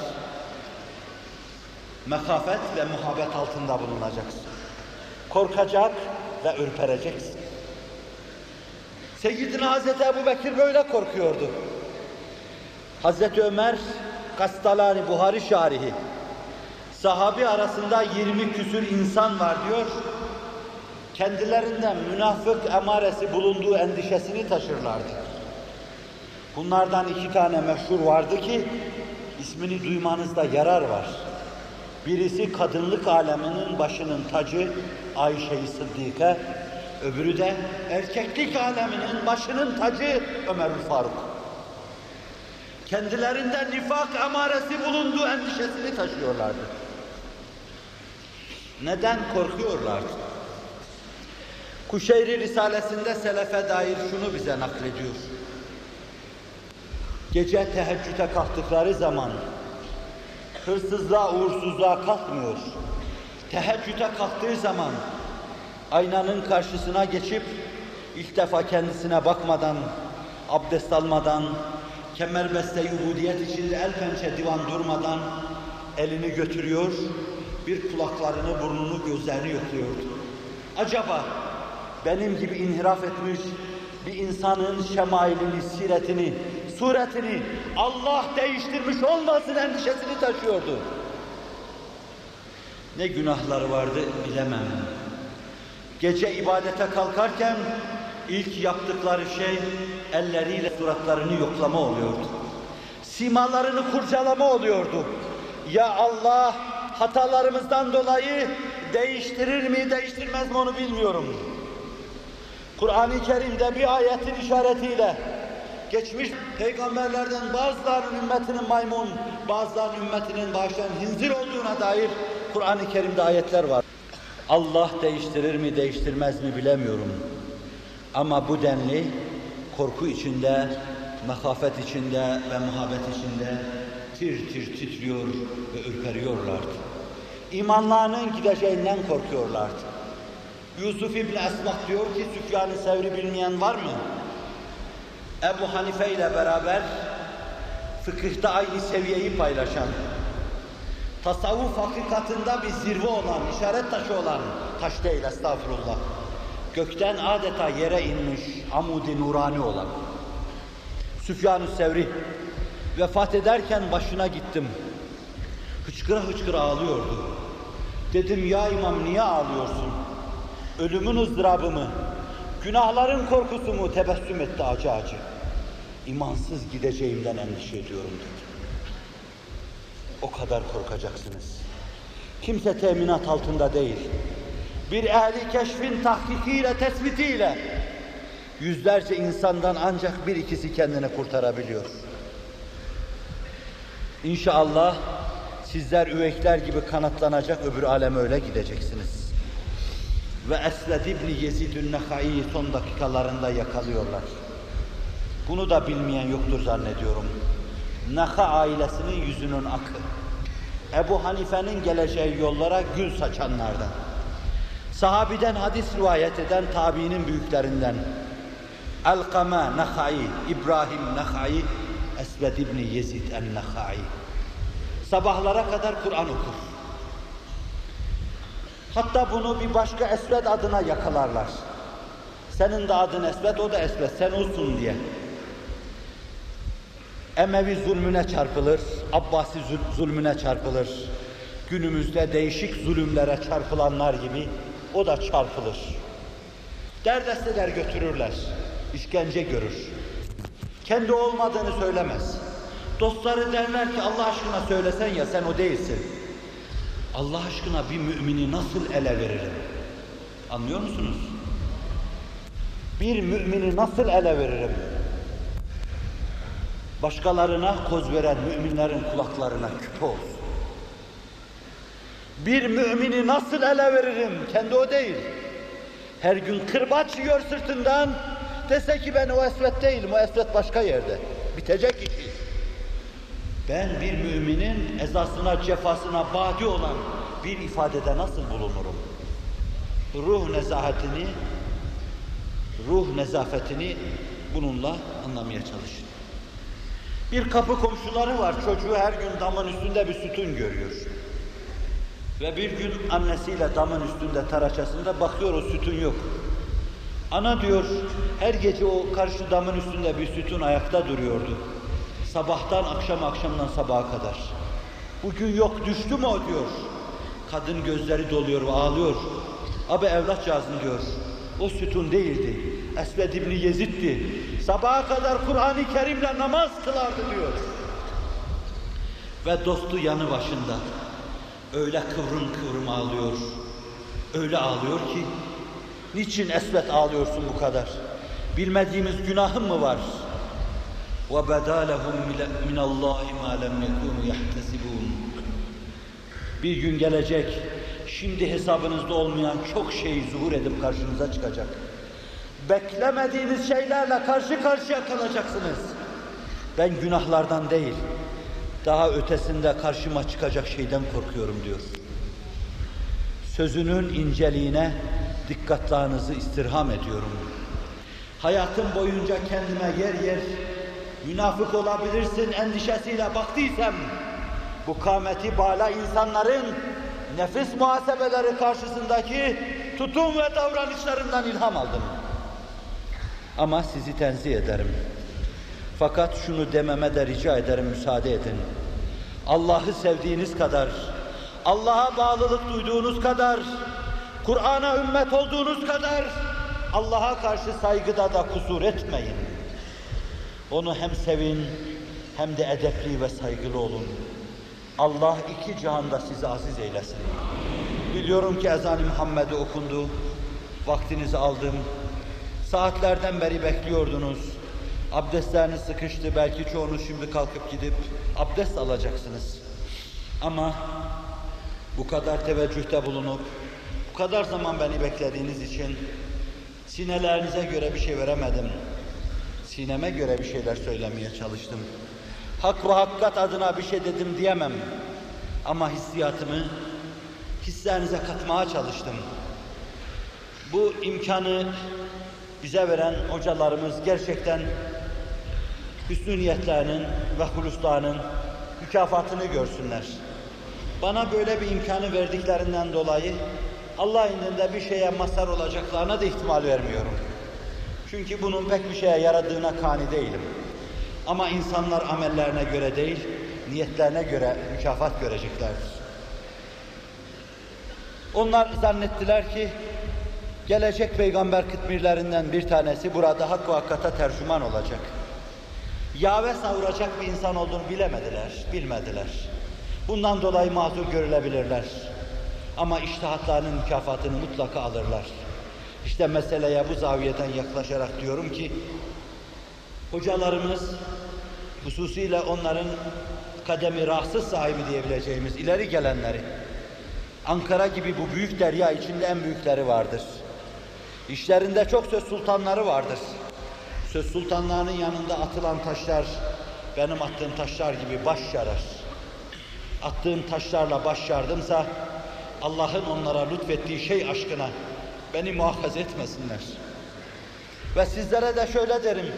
mekafet ve muhabbet altında bulunacaksın. Korkacak ve ürpereceksin. Seyyidina Hazreti Ebu Bekir böyle korkuyordu. Hazreti Ömer Kastalani Buhari şarihi sahabi arasında 20 küsür insan var diyor. Kendilerinden münafık emaresi bulunduğu endişesini taşırlardı. Bunlardan iki tane meşhur vardı ki ismini duymanızda yarar var. Birisi kadınlık aleminin başının tacı Ayşe-i Sıddike, öbürü de erkeklik aleminin başının tacı Ömer-ül Faruk. Kendilerinde nifak emaresi bulunduğu endişesini taşıyorlardı. Neden korkuyorlardı? Kuşeyri Risalesinde Selefe dair şunu bize naklediyor. Gece teheccüde kalktıkları zaman hırsızlığa, uğursuzluğa kalkmıyor. Teheccüde kalktığı zaman aynanın karşısına geçip ilk defa kendisine bakmadan, abdest almadan, kemerbeste ubudiyet içinde el pençe divan durmadan elini götürüyor, bir kulaklarını, burnunu, gözlerini yokluyordu. Acaba benim gibi inhiraf etmiş bir insanın şemailini, siretini, suretini Allah değiştirmiş olmasın endişesini taşıyordu. Ne günahları vardı bilemem. Gece ibadete kalkarken ilk yaptıkları şey elleriyle suratlarını yoklama oluyordu. Simalarını kurcalama oluyordu. Ya Allah hatalarımızdan dolayı değiştirir mi değiştirmez mi onu bilmiyorum. Kur'an-ı Kerim'de bir ayetin işaretiyle geçmiş peygamberlerden bazılarının ümmetinin maymun, bazılarının ümmetinin bağışlayan hinzir olduğuna dair Kur'an-ı Kerim'de ayetler var. Allah değiştirir mi değiştirmez mi bilemiyorum. Ama bu denli korku içinde, mehafet içinde ve muhabbet içinde tir tir titriyor ve ürperiyorlardı. İmanlarının gideceğinden korkuyorlardı. Yusuf İbni Esmak diyor ki Süfyan-ı Sevri bilmeyen var mı? Ebu Hanife ile beraber fıkıhta aynı seviyeyi paylaşan, tasavvuf hakikatında bir zirve olan, işaret taşı olan, taş değil estağfurullah, gökten adeta yere inmiş, amudi nurani olan, Süfyan-ı Sevri vefat ederken başına gittim. Hıçkıra hıçkıra ağlıyordu. Dedim ya imam niye ağlıyorsun? Ölümün ızdırabı mı? Günahların korkusu mu? Tebessüm etti acı acı. İmansız gideceğimden endişe ediyorum dedi. O kadar korkacaksınız. Kimse teminat altında değil. Bir ehli keşfin tahkikiyle, tespitiyle yüzlerce insandan ancak bir ikisi kendini kurtarabiliyor. İnşallah sizler üvekler gibi kanatlanacak öbür aleme öyle gideceksiniz. Ve Esved İbni Yezid-ün Nehai'yi son dakikalarında yakalıyorlar. Bunu da bilmeyen yoktur zannediyorum. Neha ailesinin yüzünün akı. Ebu Hanife'nin geleceği yollara gül saçanlardan. Sahabiden hadis rivayet eden tabiinin büyüklerinden. Elkame Nehai, İbrahim Nehai, Esved İbni Yezid en-Nehai. Sabahlara kadar Kur'an okur. Hatta bunu bir başka Esved adına yakalarlar. Senin de adın Esved, o da Esved, sen olsun diye. Emevi zulmüne çarpılır, Abbasi zulmüne çarpılır. Günümüzde değişik zulümlere çarpılanlar gibi o da çarpılır. Derdesteler götürürler, işkence görür. Kendi olmadığını söylemez. Dostları derler ki Allah aşkına söylesen ya sen o değilsin. Allah aşkına bir mümini nasıl ele veririm? Anlıyor musunuz? Bir mümini nasıl ele veririm? Başkalarına koz veren müminlerin kulaklarına küpe olsun. Bir mümini nasıl ele veririm? Kendi o değil. Her gün kırbaç yiyor sırtından. Dese ki ben o esvet değilim, o esvet başka yerde. Bitecek işi. Ben bir müminin ezasına, cefasına badi olan bir ifadede nasıl bulunurum? Ruh nezahetini, ruh nezafetini bununla anlamaya çalışın. Bir kapı komşuları var, çocuğu her gün damın üstünde bir sütun görüyor. Ve bir gün annesiyle damın üstünde taraçasında bakıyor o sütun yok. Ana diyor, her gece o karşı damın üstünde bir sütun ayakta duruyordu. Sabahtan akşam, akşamdan sabaha kadar. Bugün yok, düştü mü o diyor. Kadın gözleri doluyor ve ağlıyor. Abi evlatcağızım diyor, o sütun değildi. Esved İbni Yezid'di. Sabaha kadar Kur'an-ı Kerim'le namaz kılardı diyor. Ve dostu yanı başında. Öyle kıvrım kıvrım ağlıyor. Öyle ağlıyor ki, niçin Esved ağlıyorsun bu kadar? Bilmediğimiz günahın mı var? وَبَدَا لَهُمْ مِنَ اللّٰهِ مَا لَمْ يَكُونُوا يَحْتَسِبُونَ Bir gün gelecek, Şimdi hesabınızda olmayan çok şey zuhur edip karşınıza çıkacak. Beklemediğiniz şeylerle karşı karşıya kalacaksınız. Ben günahlardan değil, daha ötesinde karşıma çıkacak şeyden korkuyorum diyor. Sözünün inceliğine dikkatlerinizi istirham ediyorum. Hayatım boyunca kendime yer yer münafık olabilirsin endişesiyle baktıysam bu kâmeti bala insanların nefis muhasebeleri karşısındaki tutum ve davranışlarından ilham aldım. Ama sizi tenzih ederim. Fakat şunu dememe de rica ederim müsaade edin. Allah'ı sevdiğiniz kadar, Allah'a bağlılık duyduğunuz kadar, Kur'an'a ümmet olduğunuz kadar Allah'a karşı saygıda da kusur etmeyin. Onu hem sevin hem de edepli ve saygılı olun. Allah iki cihanda sizi aziz eylesin. Biliyorum ki ezan-ı Muhammed'i okundu. Vaktinizi aldım. Saatlerden beri bekliyordunuz. Abdestleriniz sıkıştı. Belki çoğunuz şimdi kalkıp gidip abdest alacaksınız. Ama bu kadar teveccühte bulunup, bu kadar zaman beni beklediğiniz için sinelerinize göre bir şey veremedim. Sineme göre bir şeyler söylemeye çalıştım. Hak ve hakikat adına bir şey dedim diyemem. Ama hissiyatımı hislerinize katmaya çalıştım. Bu imkanı bize veren hocalarımız gerçekten hüsnü niyetlerinin ve huluslarının mükafatını görsünler. Bana böyle bir imkanı verdiklerinden dolayı Allah indinde bir şeye mazhar olacaklarına da ihtimal vermiyorum. Çünkü bunun pek bir şeye yaradığına kani değilim. Ama insanlar amellerine göre değil, niyetlerine göre mükafat göreceklerdir. Onlar zannettiler ki gelecek peygamber kıtmirlerinden bir tanesi burada hak ve hakikata tercüman olacak. Yave savuracak bir insan olduğunu bilemediler, bilmediler. Bundan dolayı mazur görülebilirler. Ama iştihatlarının mükafatını mutlaka alırlar. İşte meseleye bu zaviyeden yaklaşarak diyorum ki, hocalarımız, hususiyle onların kademi rahatsız sahibi diyebileceğimiz ileri gelenleri, Ankara gibi bu büyük derya içinde en büyükleri vardır. İşlerinde çok söz sultanları vardır. Söz sultanlarının yanında atılan taşlar, benim attığım taşlar gibi baş yarar. Attığım taşlarla baş yardımsa, Allah'ın onlara lütfettiği şey aşkına beni muhafaza etmesinler. Ve sizlere de şöyle derim,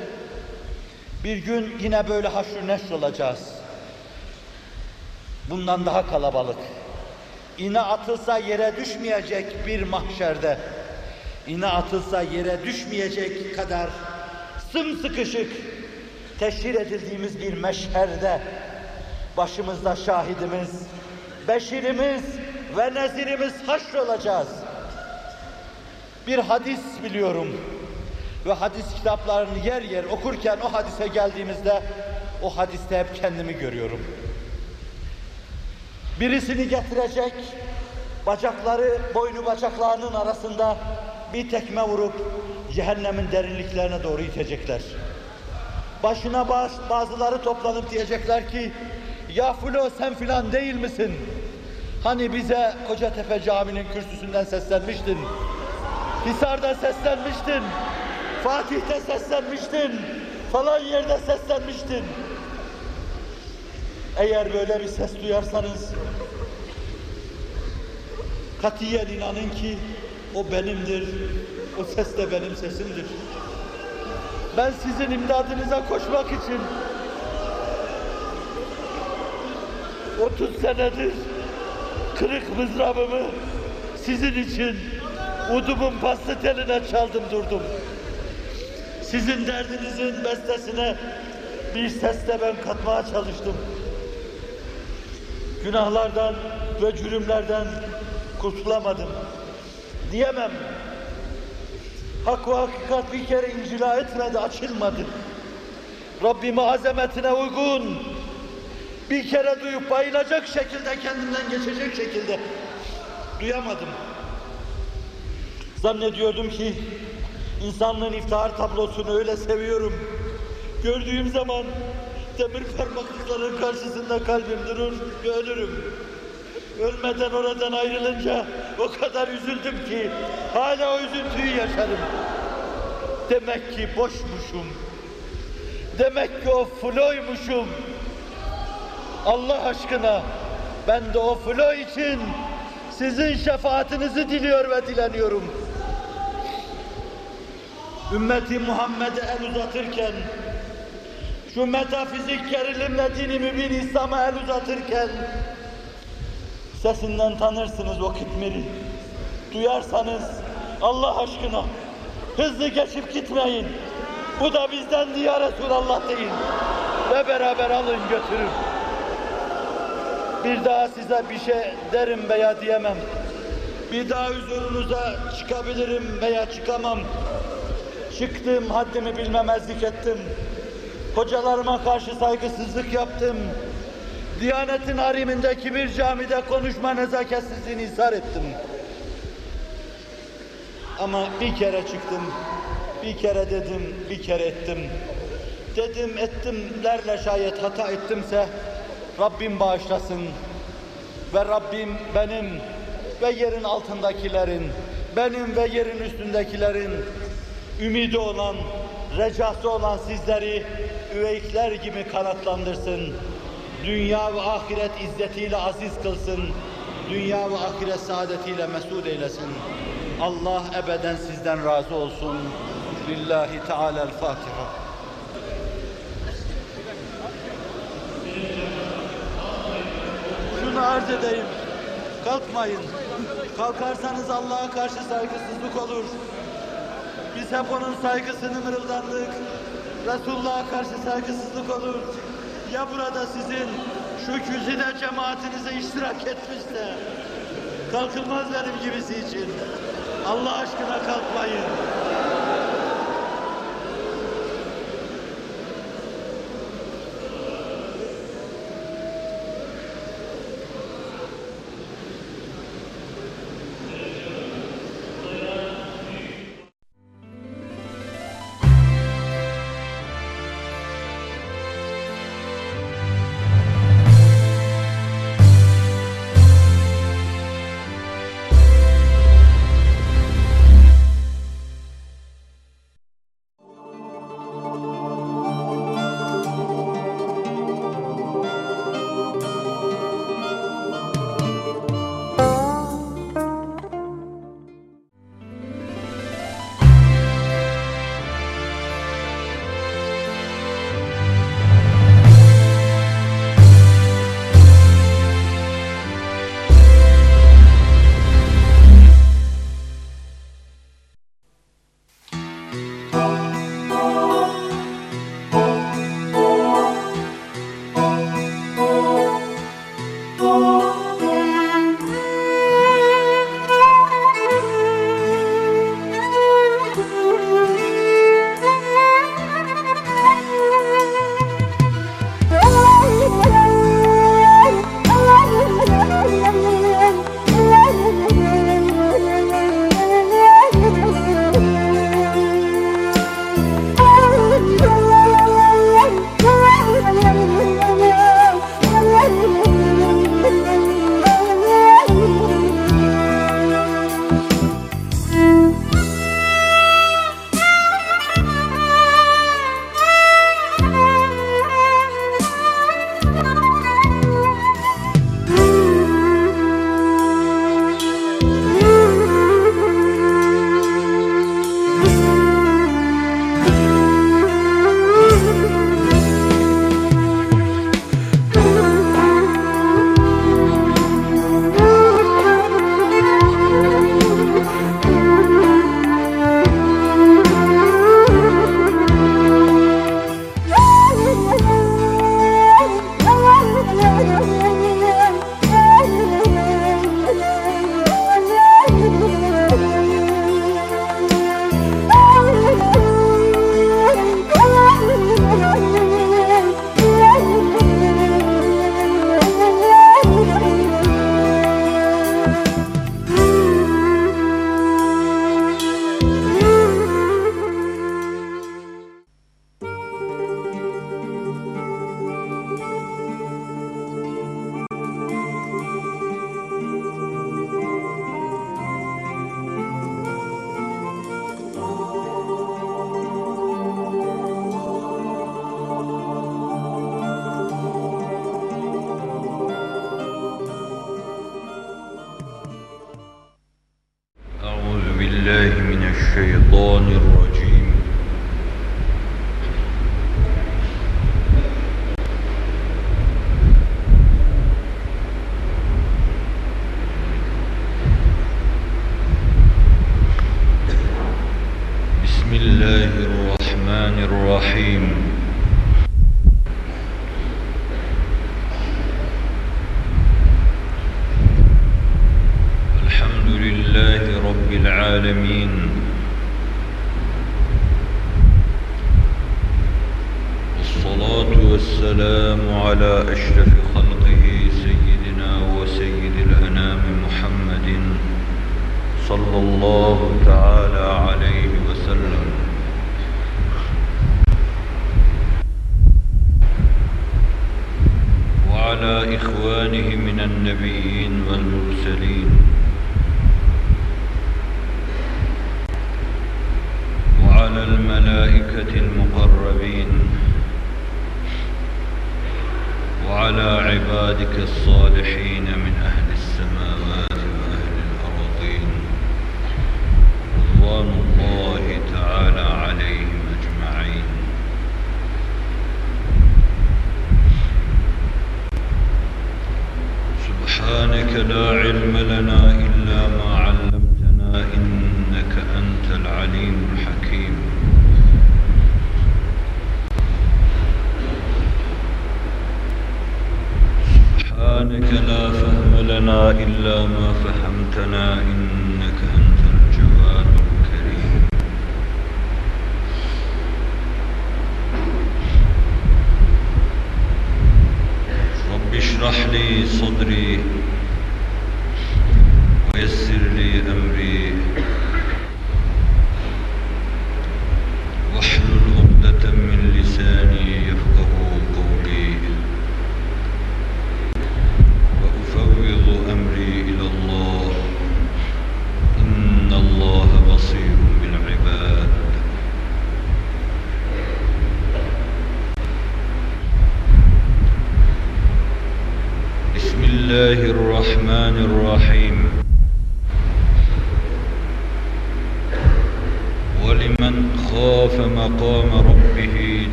bir gün yine böyle haşr neşr olacağız. Bundan daha kalabalık. İğne atılsa yere düşmeyecek bir mahşerde, iğne atılsa yere düşmeyecek kadar sımsıkışık teşhir edildiğimiz bir meşherde başımızda şahidimiz, beşirimiz ve nezirimiz haşr olacağız. Bir hadis biliyorum ve hadis kitaplarını yer yer okurken o hadise geldiğimizde o hadiste hep kendimi görüyorum. Birisini getirecek, bacakları boynu bacaklarının arasında bir tekme vurup cehennemin derinliklerine doğru itecekler. Başına baş, bazıları toplanıp diyecekler ki ya Fulo sen filan değil misin? Hani bize Kocatepe Camii'nin kürsüsünden seslenmiştin. Hisar'da seslenmiştin. Fatih'te seslenmiştin. Falan yerde seslenmiştin. Eğer böyle bir ses duyarsanız katiyen inanın ki o benimdir. O ses de benim sesimdir. Ben sizin imdadınıza koşmak için 30 senedir kırık mızrabımı sizin için udumun paslı teline çaldım durdum. Sizin derdinizin bestesine bir sesle ben katmaya çalıştım. Günahlardan ve cürümlerden kurtulamadım. Diyemem. Hak ve hakikat bir kere incila etmedi, açılmadı. Rabbime azametine uygun bir kere duyup bayılacak şekilde kendimden geçecek şekilde duyamadım. Zannediyordum ki insanlığın iftihar tablosunu öyle seviyorum. Gördüğüm zaman demir parmaklıkların karşısında kalbim durur ve ölürüm. Ölmeden oradan ayrılınca o kadar üzüldüm ki hala o üzüntüyü yaşarım. Demek ki boşmuşum. Demek ki o floymuşum. Allah aşkına ben de o flo için sizin şefaatinizi diliyor ve dileniyorum. Ümmeti Muhammed'e el uzatırken, şu metafizik gerilimle dini mübin İslam'a el uzatırken, sesinden tanırsınız o kitmiri. Duyarsanız Allah aşkına hızlı geçip gitmeyin. Bu da bizden diye Resulallah deyin. Ve beraber alın götürün. Bir daha size bir şey derim veya diyemem. Bir daha huzurunuza çıkabilirim veya çıkamam. Çıktım, haddimi bilmemezlik ettim. Hocalarıma karşı saygısızlık yaptım. Diyanetin harimindeki bir camide konuşma nezaketsizliğini ishar ettim. Ama bir kere çıktım, bir kere dedim, bir kere ettim. Dedim ettimlerle şayet hata ettimse Rabbim bağışlasın. Ve Rabbim benim ve yerin altındakilerin, benim ve yerin üstündekilerin ümidi olan, recası olan sizleri üveykler gibi kanatlandırsın. Dünya ve ahiret izzetiyle aziz kılsın. Dünya ve ahiret saadetiyle mesut eylesin. Allah ebeden sizden razı olsun. Lillahi Teala'l-Fatiha. Şunu arz edeyim. Kalkmayın. Kalkarsanız Allah'a karşı saygısızlık olur. Biz hep onun saygısını mırıldandık. Resulullah'a karşı saygısızlık olur. Ya burada sizin şu güzide cemaatinize iştirak etmişse kalkılmaz benim gibisi için. Allah aşkına kalkmayın.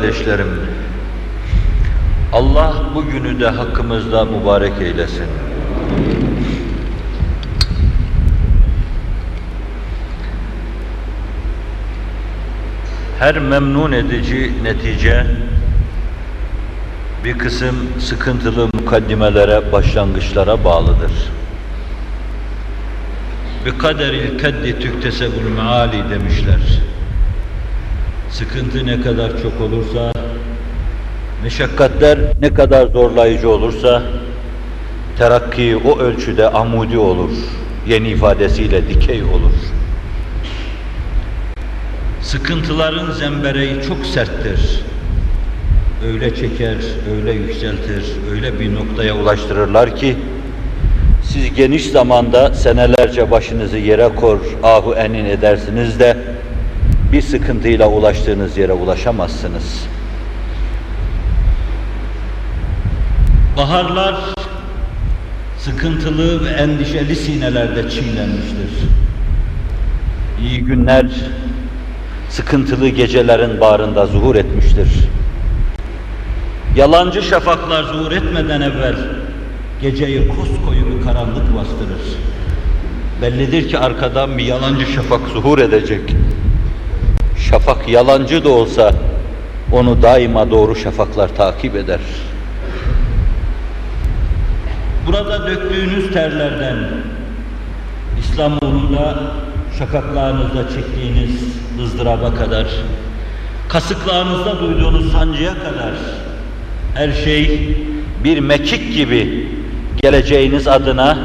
Kardeşlerim, Allah bugünü de hakkımızda mübarek eylesin. Her memnun edici netice bir kısım sıkıntılı mukaddimelere, başlangıçlara bağlıdır. Bir kaderil keddi tüktesebul meali demişler. Sıkıntı ne kadar çok olursa, meşakkatler ne kadar zorlayıcı olursa, terakki o ölçüde amudi olur, yeni ifadesiyle dikey olur. Sıkıntıların zembereği çok serttir. Öyle çeker, öyle yükseltir, öyle bir noktaya ulaştırırlar ki, siz geniş zamanda senelerce başınızı yere kor, ahu enin edersiniz de, bir sıkıntıyla ulaştığınız yere ulaşamazsınız. Baharlar sıkıntılı ve endişeli sinelerde çiğlenmiştir. İyi günler sıkıntılı gecelerin bağrında zuhur etmiştir. Yalancı şafaklar zuhur etmeden evvel geceyi koskoyu bir karanlık bastırır. Bellidir ki arkadan bir yalancı şafak zuhur edecek. Şafak yalancı da olsa onu daima doğru şafaklar takip eder. Burada döktüğünüz terlerden, İslam uğrunda şakaklarınızda çektiğiniz ızdıraba kadar, kasıklarınızda duyduğunuz sancıya kadar her şey bir mekik gibi geleceğiniz adına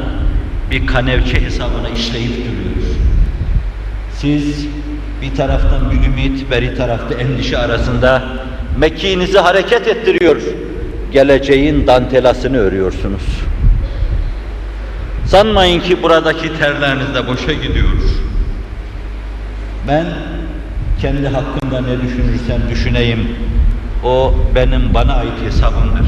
bir kanevçe hesabına işleyip duruyor. Siz bir taraftan bir ümit, beri tarafta endişe arasında mekiğinizi hareket ettiriyor. Geleceğin dantelasını örüyorsunuz. Sanmayın ki buradaki terleriniz de boşa gidiyor. Ben kendi hakkımda ne düşünürsem düşüneyim, o benim bana ait hesabımdır.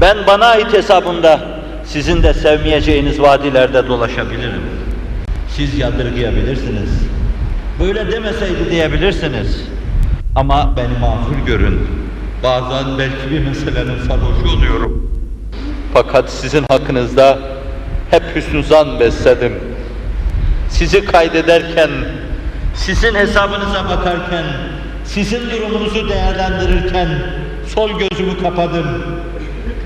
Ben bana ait hesabımda sizin de sevmeyeceğiniz vadilerde dolaşabilirim. Siz yadırgayabilirsiniz. Böyle demeseydi diyebilirsiniz. Ama beni mağfur görün. Bazen belki bir meselenin sarhoşu oluyorum. Fakat sizin hakkınızda hep hüsnü zan besledim. Sizi kaydederken, sizin hesabınıza bakarken, sizin durumunuzu değerlendirirken sol gözümü kapadım.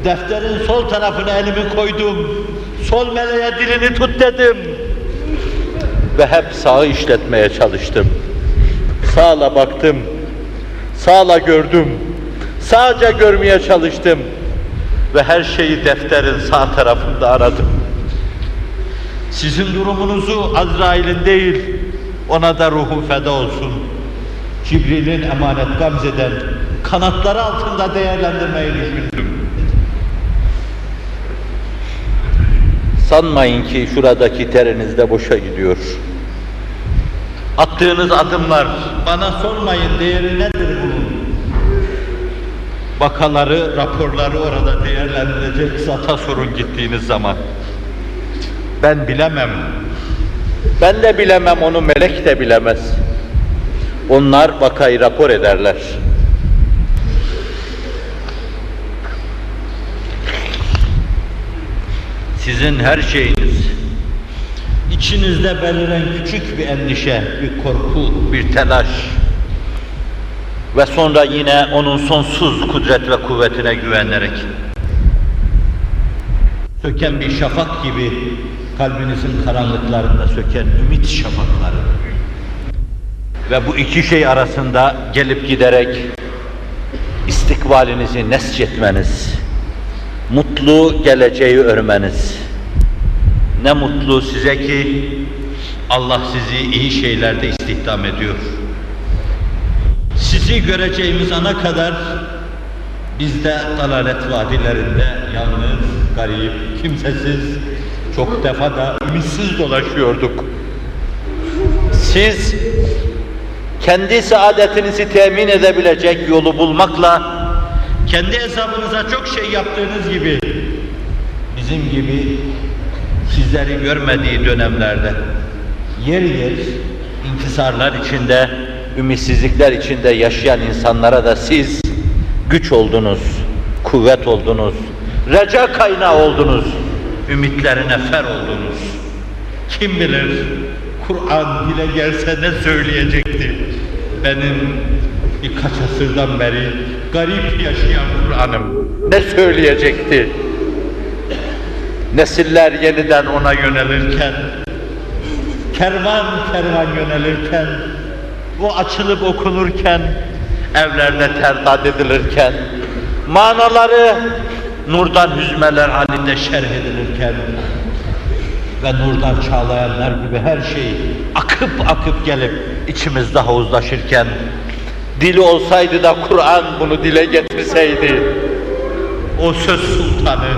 Defterin sol tarafına elimi koydum. Sol meleğe dilini tut dedim. Ve hep sağı işletmeye çalıştım. Sağla baktım. Sağla gördüm. Sağca görmeye çalıştım. Ve her şeyi defterin sağ tarafında aradım. Sizin durumunuzu Azrail'in değil, ona da ruhu feda olsun. Cibril'in emanet gamzeden kanatları altında değerlendirmeyi düşündüm. Sanmayın ki şuradaki teriniz de boşa gidiyor. Attığınız adımlar, bana sormayın değeri nedir bunun? Bakaları, raporları orada değerlendirecek zata sorun gittiğiniz zaman. Ben bilemem. Ben de bilemem, onu melek de bilemez. Onlar vakayı rapor ederler. Sizin her şeyiniz, içinizde beliren küçük bir endişe, bir korku, bir telaş. Ve sonra yine onun sonsuz kudret ve kuvvetine güvenerek. Söken bir şafak gibi kalbinizin karanlıklarında söken ümit şafakları. Ve bu iki şey arasında gelip giderek istikbalinizi nescetmeniz, mutlu geleceği örmeniz. Ne mutlu size ki Allah sizi iyi şeylerde istihdam ediyor. Sizi göreceğimiz ana kadar biz de dalalet vadilerinde yalnız, garip, kimsesiz, çok defa da ümitsiz dolaşıyorduk. Siz kendi saadetinizi temin edebilecek yolu bulmakla kendi hesabınıza çok şey yaptığınız gibi bizim gibi sizleri görmediği dönemlerde yer yer inkisarlar içinde, ümitsizlikler içinde yaşayan insanlara da siz güç oldunuz, kuvvet oldunuz, reca kaynağı oldunuz, ümitlerine fer oldunuz. Kim bilir Kur'an dile gelse ne söyleyecekti? Benim birkaç asırdan beri garip yaşayan Kur'an'ım ne söyleyecekti? Nesiller yeniden ona yönelirken, kervan kervan yönelirken, o açılıp okunurken, evlerde terdad edilirken, manaları nurdan hüzmeler halinde şerh edilirken ve nurdan çağlayanlar gibi her şey akıp akıp gelip içimizde havuzlaşırken, dili olsaydı da Kur'an bunu dile getirseydi, o söz sultanı,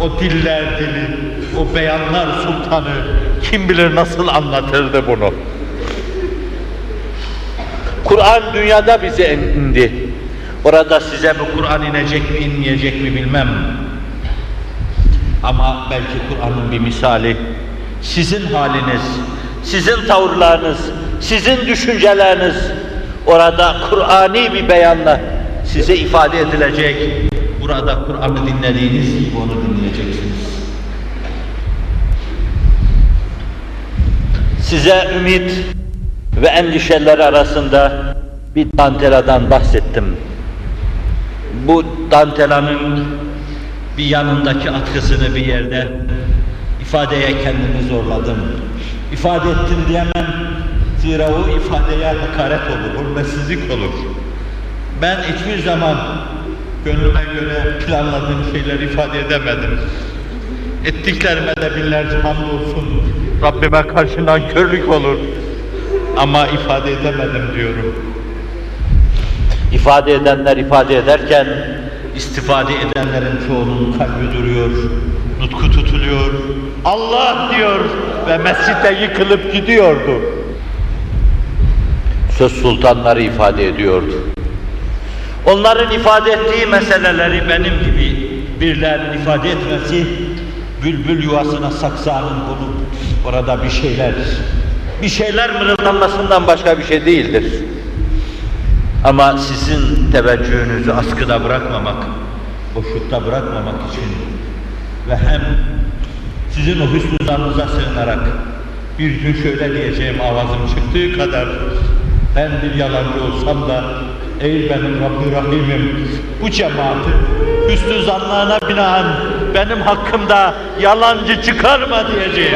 o diller dili, o beyanlar sultanı kim bilir nasıl anlatırdı bunu. Kur'an dünyada bize indi. Orada size bu Kur'an inecek mi inmeyecek mi bilmem. Ama belki Kur'an'ın bir misali sizin haliniz, sizin tavırlarınız, sizin düşünceleriniz orada Kur'ani bir beyanla size ifade edilecek. Burada Kur'an'ı dinlediğiniz gibi onu dinleyeceksiniz. Size ümit ve endişeler arasında bir danteladan bahsettim. Bu dantelanın bir yanındaki atkısını bir yerde ifadeye kendimi zorladım. İfade ettim diyemem. Zira o ifadeye hakaret olur, hürmetsizlik olur. Ben hiçbir zaman gönlüme göre planladığım şeyleri ifade edemedim. Ettiklerime de binlerce hamdolsun. Rabbime karşı nankörlük olur. Ama ifade edemedim diyorum. İfade edenler ifade ederken istifade edenlerin çoğunun kalbi duruyor, nutku tutuluyor, Allah diyor ve mescide yıkılıp gidiyordu. Söz sultanları ifade ediyordu. Onların ifade ettiği meseleleri benim gibi birilerinin ifade etmesi, bülbül yuvasına saksağının bulup orada bir şeyler, bir şeyler mırıldanmasından başka bir şey değildir. Ama sizin teveccühünüzü askıda bırakmamak, boşlukta bırakmamak için ve hem sizin o hüsnü sığınarak bir gün şöyle diyeceğim avazım çıktığı kadar ben bir yalancı olsam da ey benim Rabbi Rahim'im bu cemaati hüsnü zannlarına binaen benim hakkımda yalancı çıkarma diyeceğim.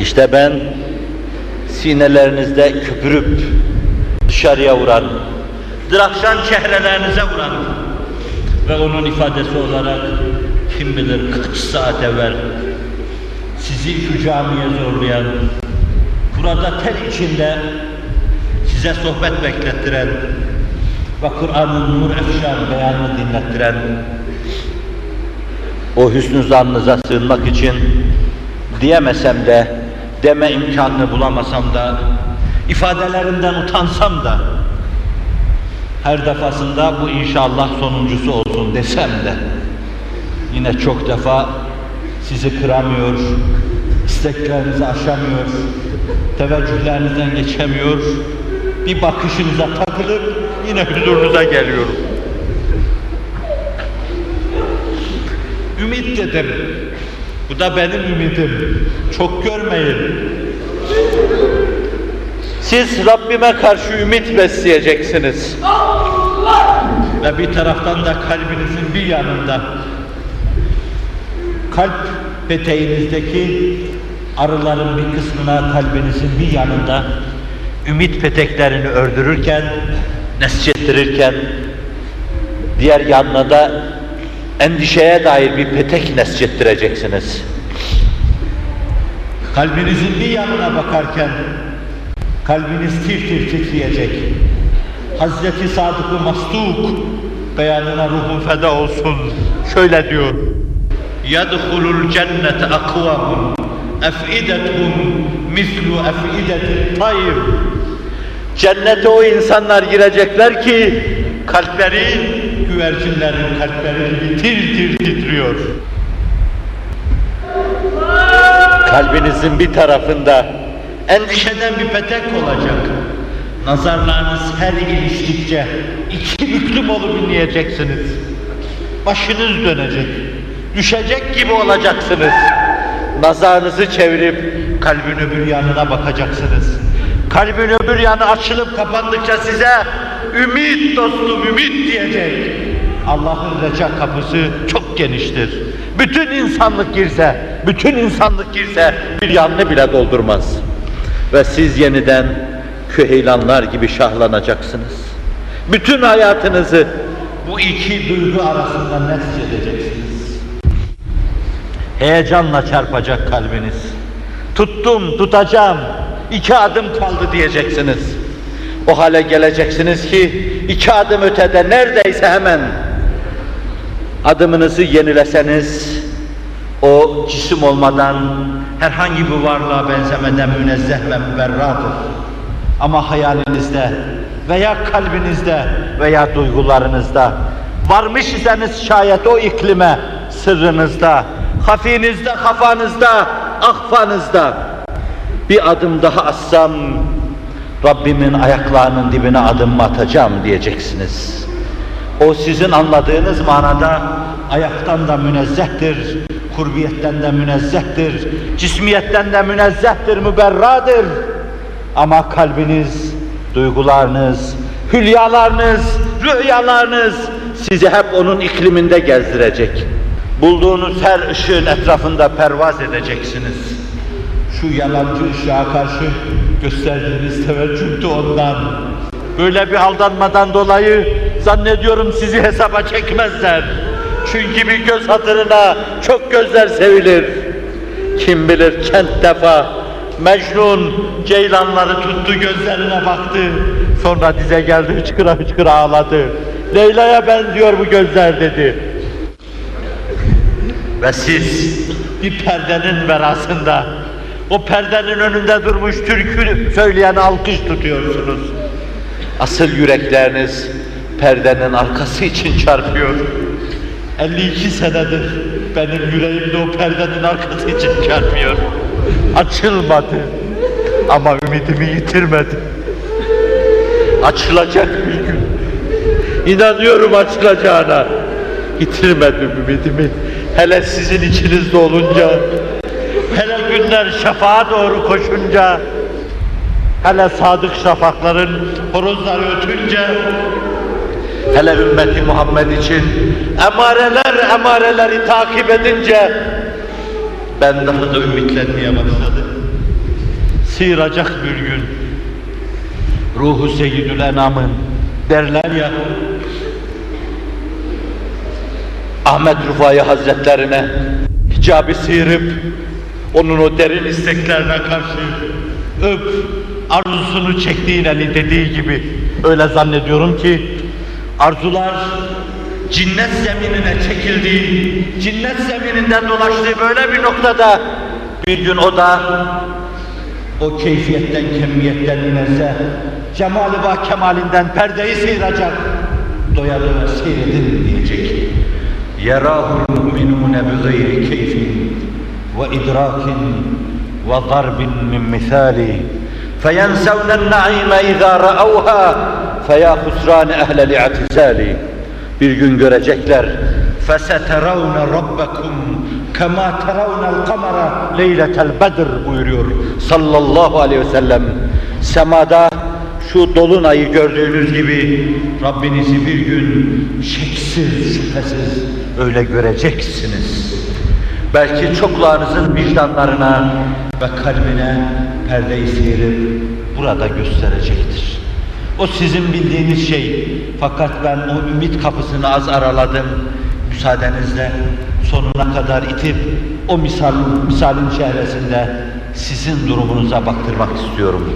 İşte ben sinelerinizde köpürüp dışarıya vuran, drakşan çehrelerinize vuran ve onun ifadesi olarak kim bilir kaç saat evvel sizi şu camiye zorlayan, burada tel içinde size sohbet beklettiren ve Kur'an'ın nur efşan beyanını dinlettiren o hüsnü zannınıza sığınmak için diyemesem de deme imkanını bulamasam da ifadelerinden utansam da her defasında bu inşallah sonuncusu olsun desem de yine çok defa sizi kıramıyor, isteklerinizi aşamıyor, teveccühlerinizden geçemiyor, bir bakışınıza takılıp yine huzurunuza geliyorum. Ümit dedim. Bu da benim ümidim. Çok görmeyin. Siz Rabbime karşı ümit besleyeceksiniz. Ve bir taraftan da kalbinizin bir yanında kalp peteğinizdeki arıların bir kısmına kalbinizin bir yanında ümit peteklerini ördürürken, nesçettirirken diğer yanına da endişeye dair bir petek nesçettireceksiniz. Kalbinizin bir yanına bakarken kalbiniz tir tir titreyecek. Hazreti Sadık-ı Mastuk beyanına ruhum feda olsun. Şöyle diyor. يَدْخُلُ الْجَنَّةَ اَقْوَامٌ اَفْئِدَتْهُمْ مِثْلُ اَفْئِدَةِ الطَّيْرِ Cennete o insanlar girecekler ki kalpleri güvercinlerin kalpleri gibi tir tir titriyor. Kalbinizin bir tarafında endişeden bir petek olacak. Nazarlarınız her iliştikçe iki büklüm olup inleyeceksiniz. Başınız dönecek, düşecek gibi olacaksınız. Nazarınızı çevirip kalbin öbür yanına bakacaksınız. Kalbin öbür yanı açılıp kapandıkça size ümit dostum ümit diyecek. Allah'ın reca kapısı çok geniştir. Bütün insanlık girse, bütün insanlık girse bir yanını bile doldurmaz. Ve siz yeniden küheylanlar gibi şahlanacaksınız. Bütün hayatınızı bu iki duygu arasında nesçedeceksiniz. Heyecanla çarpacak kalbiniz. Tuttum, tutacağım, iki adım kaldı diyeceksiniz. O hale geleceksiniz ki iki adım ötede neredeyse hemen adımınızı yenileseniz o cisim olmadan herhangi bir varlığa benzemeden münezzeh ve müberradır. Ama hayalinizde veya kalbinizde veya duygularınızda varmış iseniz şayet o iklime sırrınızda, hafinizde, kafanızda, ahfanızda bir adım daha atsam Rabbimin ayaklarının dibine adım atacağım diyeceksiniz. O sizin anladığınız manada ayaktan da münezzehtir, kurbiyetten de münezzehtir, cismiyetten de münezzehtir, müberradır. Ama kalbiniz, duygularınız, hülyalarınız, rüyalarınız sizi hep onun ikliminde gezdirecek. Bulduğunuz her ışığın etrafında pervaz edeceksiniz. Şu yalancı ışığa karşı gösterdiğiniz teveccüh de ondan. Böyle bir aldanmadan dolayı zannediyorum sizi hesaba çekmezler. Çünkü bir göz hatırına çok gözler sevilir. Kim bilir kent defa Mecnun ceylanları tuttu gözlerine baktı. Sonra dize geldi hıçkıra hıçkıra ağladı. Leyla'ya benziyor bu gözler dedi. Ve siz bir perdenin verasında o perdenin önünde durmuş türkü söyleyen alkış tutuyorsunuz. Asıl yürekleriniz perdenin arkası için çarpıyor. 52 senedir benim yüreğimde o perdenin arkası için çarpıyor. Açılmadı ama ümidimi yitirmedim. Açılacak bir gün. İnanıyorum açılacağına. Yitirmedim ümidimi. Hele sizin içinizde olunca, hele günler şafağa doğru koşunca, hele sadık şafakların horozları ötünce, hele ümmeti Muhammed için emareler emareleri takip edince, ben daha da ümitlenmeye başladım. Sıyıracak bir gün, ruhu seyyidül enamın derler ya, Ahmet Rufai Hazretlerine hicabı sıyırıp onun o derin isteklerine karşı öp arzusunu çektiğin eli dediği gibi öyle zannediyorum ki arzular cinnet zeminine çekildiği, cinnet zemininden dolaştığı böyle bir noktada bir gün o da o keyfiyetten, kemiyetten inerse cemali ba kemalinden perdeyi sıyıracak doya doya seyredin diyecek. يراه المؤمنون بغير كيف وإدراك وضرب من مثال فينسون النعيم إذا رأوها فيا خسران أهل الاعتزال bir gün görecekler فَسَتَرَوْنَ رَبَّكُمْ كَمَا تَرَوْنَ الْقَمَرَ لَيْلَةَ الْبَدْرِ buyuruyor sallallahu aleyhi ve sellem. Semada şu dolunayı gördüğünüz gibi Rabbinizi bir gün şeksiz, şüphesiz öyle göreceksiniz. Belki çoklarınızın vicdanlarına ve kalbine perdeyi seyirip burada gösterecektir. O sizin bildiğiniz şey. Fakat ben o ümit kapısını az araladım. Müsaadenizle sonuna kadar itip o misal, misalin çehresinde sizin durumunuza baktırmak istiyorum.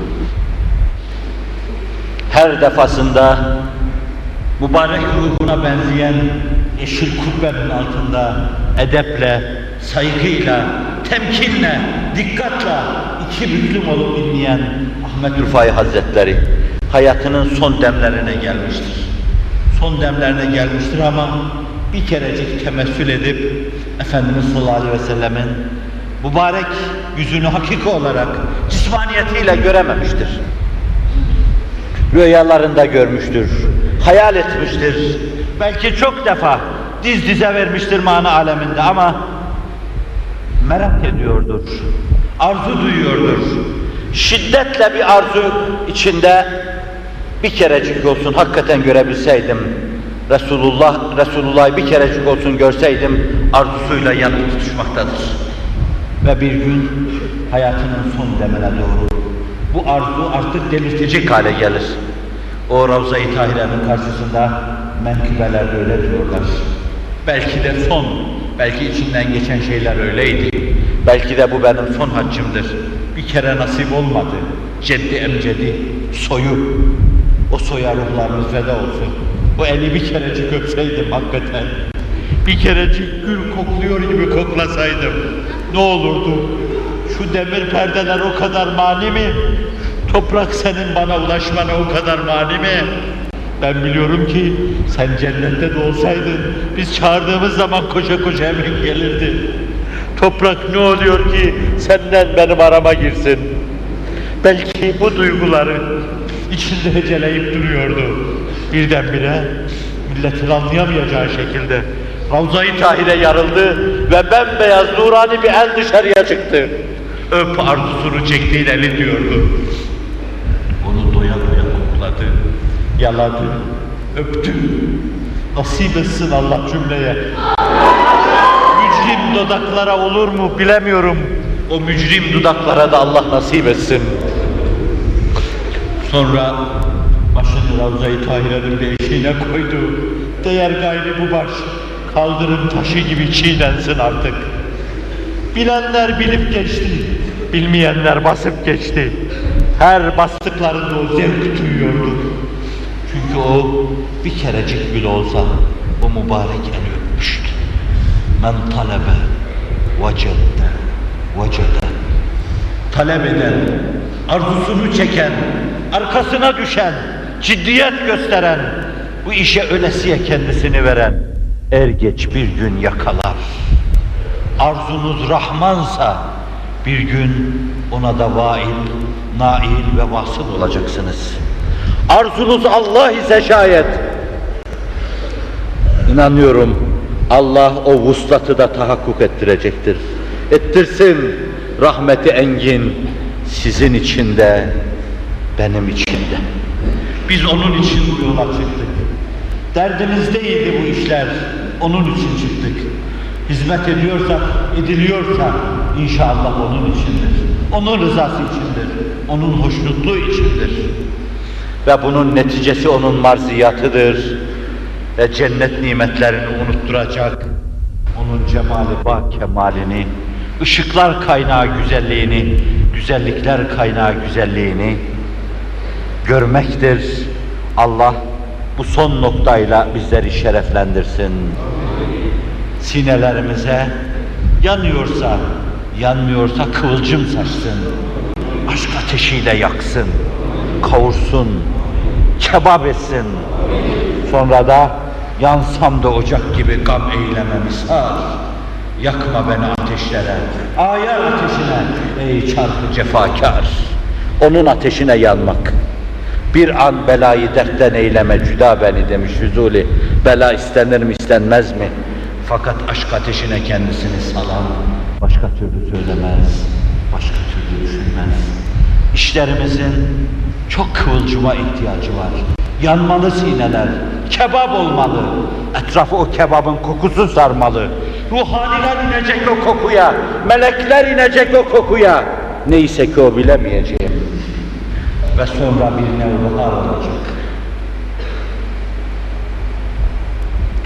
Her defasında mübarek ruhuna benzeyen yeşil kubbenin altında edeple, saygıyla, temkinle, dikkatle iki büklüm olup dinleyen Ahmet Rıfai Hazretleri hayatının son demlerine gelmiştir. Son demlerine gelmiştir ama bir kerecik temessül edip Efendimiz sallallahu aleyhi ve sellemin mübarek yüzünü hakiki olarak cismaniyetiyle görememiştir. Rüyalarında görmüştür, hayal etmiştir. Belki çok defa diz dize vermiştir mana aleminde ama merak ediyordur, arzu duyuyordur. Şiddetle bir arzu içinde bir kerecik olsun hakikaten görebilseydim, Resulullah, Resulullah'ı bir kerecik olsun görseydim arzusuyla yanıp tutuşmaktadır. Ve bir gün hayatının son demine doğru bu arzu artık delirtecek hale gelir. O Ravza-i Tahire'nin karşısında menkıbeler öyle diyorlar. Belki de son, belki içinden geçen şeyler öyleydi. Belki de bu benim son haccımdır. Bir kere nasip olmadı. Ceddi emcedi, soyu, o soya ruhlarımız feda olsun. O eli bir kerecik öpseydim hakikaten. Bir kerecik gül kokluyor gibi koklasaydım. Ne olurdu? Şu demir perdeler o kadar mani mi? Toprak senin bana ulaşmana o kadar mani mi? Ben biliyorum ki sen cennette de olsaydın biz çağırdığımız zaman koşa koşa hemen gelirdin. Toprak ne oluyor ki senden benim arama girsin? Belki bu duyguları içinde heceleyip duruyordu. Birdenbire milletin anlayamayacağı şekilde Ravza-i Tahir'e yarıldı ve bembeyaz nurani bir el dışarıya çıktı. Öp arzusunu çektiğin eli diyordu. kokladı, yaladı, öptü. Nasip etsin Allah cümleye. Mücrim dudaklara olur mu bilemiyorum. O mücrim dudaklara da Allah nasip etsin. Sonra başını Ravza-i Tahire'nin bir eşiğine koydu. Değer gayri bu baş, kaldırım taşı gibi çiğnensin artık. Bilenler bilip geçti, bilmeyenler basıp geçti. Her bastıklarında o zevk duyuyordu. Çünkü o bir kerecik bile olsa o mübarek eli öpmüştü. Men talebe vecedde vecede. Talep eden, arzusunu çeken, arkasına düşen, ciddiyet gösteren, bu işe ölesiye kendisini veren, er geç bir gün yakalar. Arzunuz Rahmansa bir gün ona da vail, nail ve vasıl olacaksınız. Arzunuz Allah ise şayet İnanıyorum Allah o vuslatı da tahakkuk ettirecektir. Ettirsin rahmeti engin sizin için de benim için de. Biz onun için bu yola çıktık. Derdimiz değildi bu işler. Onun için çıktık. Hizmet ediyorsak, ediliyorsa inşallah onun içindir. Onun rızası içindir. Onun hoşnutluğu içindir. Ve bunun neticesi onun marziyatıdır. Ve cennet nimetlerini unutturacak. Onun cemali bak kemalini, ışıklar kaynağı güzelliğini, güzellikler kaynağı güzelliğini görmektir. Allah bu son noktayla bizleri şereflendirsin. Sinelerimize yanıyorsa, yanmıyorsa kıvılcım saçsın. Aşk ateşiyle yaksın, kavursun, kebap etsin. Sonra da yansam da ocak gibi gam eylememi sar. Yakma beni ateşlere, ayar ateşine ey çarpı cefakar. Onun ateşine yanmak. Bir an belayı dertten eyleme cüda beni demiş Füzuli. Bela istenir mi istenmez mi? Fakat aşk ateşine kendisini salan başka türlü söylemez, başka türlü düşünmez. İşlerimizin çok kıvılcıma ihtiyacı var. Yanmalı sineler, kebap olmalı. Etrafı o kebabın kokusu sarmalı. Ruhaniler inecek o kokuya, melekler inecek o kokuya. Neyse ki o bilemeyeceğim. Ve sonra bir nevbahar olacak.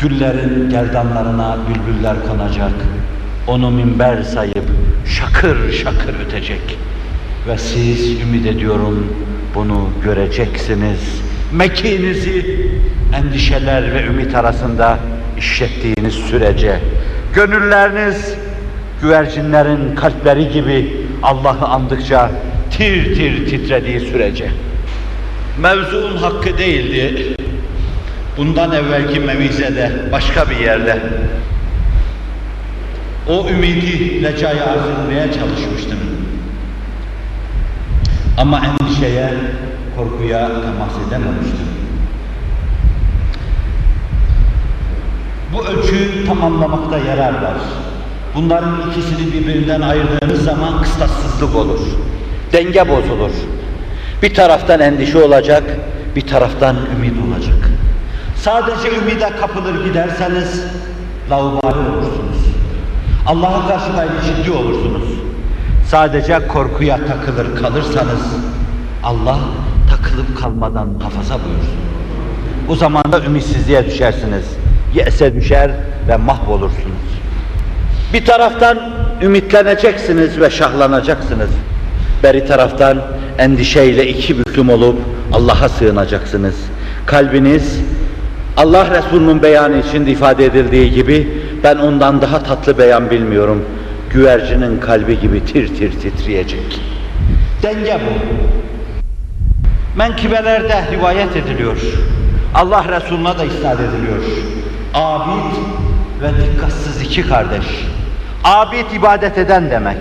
Güllerin gerdanlarına bülbüller konacak. Onu minber sayıp şakır şakır ötecek. Ve siz ümit ediyorum bunu göreceksiniz. Mekinizi endişeler ve ümit arasında işlettiğiniz sürece gönülleriniz güvercinlerin kalpleri gibi Allah'ı andıkça tir tir titrediği sürece. Mevzuun hakkı değildi. Bundan evvelki mevizede, başka bir yerde o ümidi recaya arz çalışmıştım. Ama endişeye, korkuya temas edememiştim. Bu ölçüyü tamamlamakta yarar var. Bunların ikisini birbirinden ayırdığınız zaman kıstassızlık olur. Denge bozulur. Bir taraftan endişe olacak, bir taraftan ümit olacak. Sadece ümide kapılır giderseniz laubali olursunuz. Allah'a karşı gayri ciddi olursunuz. Sadece korkuya takılır kalırsanız Allah takılıp kalmadan muhafaza buyursun. O zaman da ümitsizliğe düşersiniz. Yese düşer ve mahvolursunuz. Bir taraftan ümitleneceksiniz ve şahlanacaksınız. Beri taraftan endişeyle iki büklüm olup Allah'a sığınacaksınız. Kalbiniz Allah Resulü'nün beyanı içinde ifade edildiği gibi ben ondan daha tatlı beyan bilmiyorum. Güvercinin kalbi gibi tir tir titreyecek. Denge bu. Menkibelerde rivayet ediliyor. Allah Resulü'ne da isnat ediliyor. Abid ve dikkatsiz iki kardeş. Abid ibadet eden demek.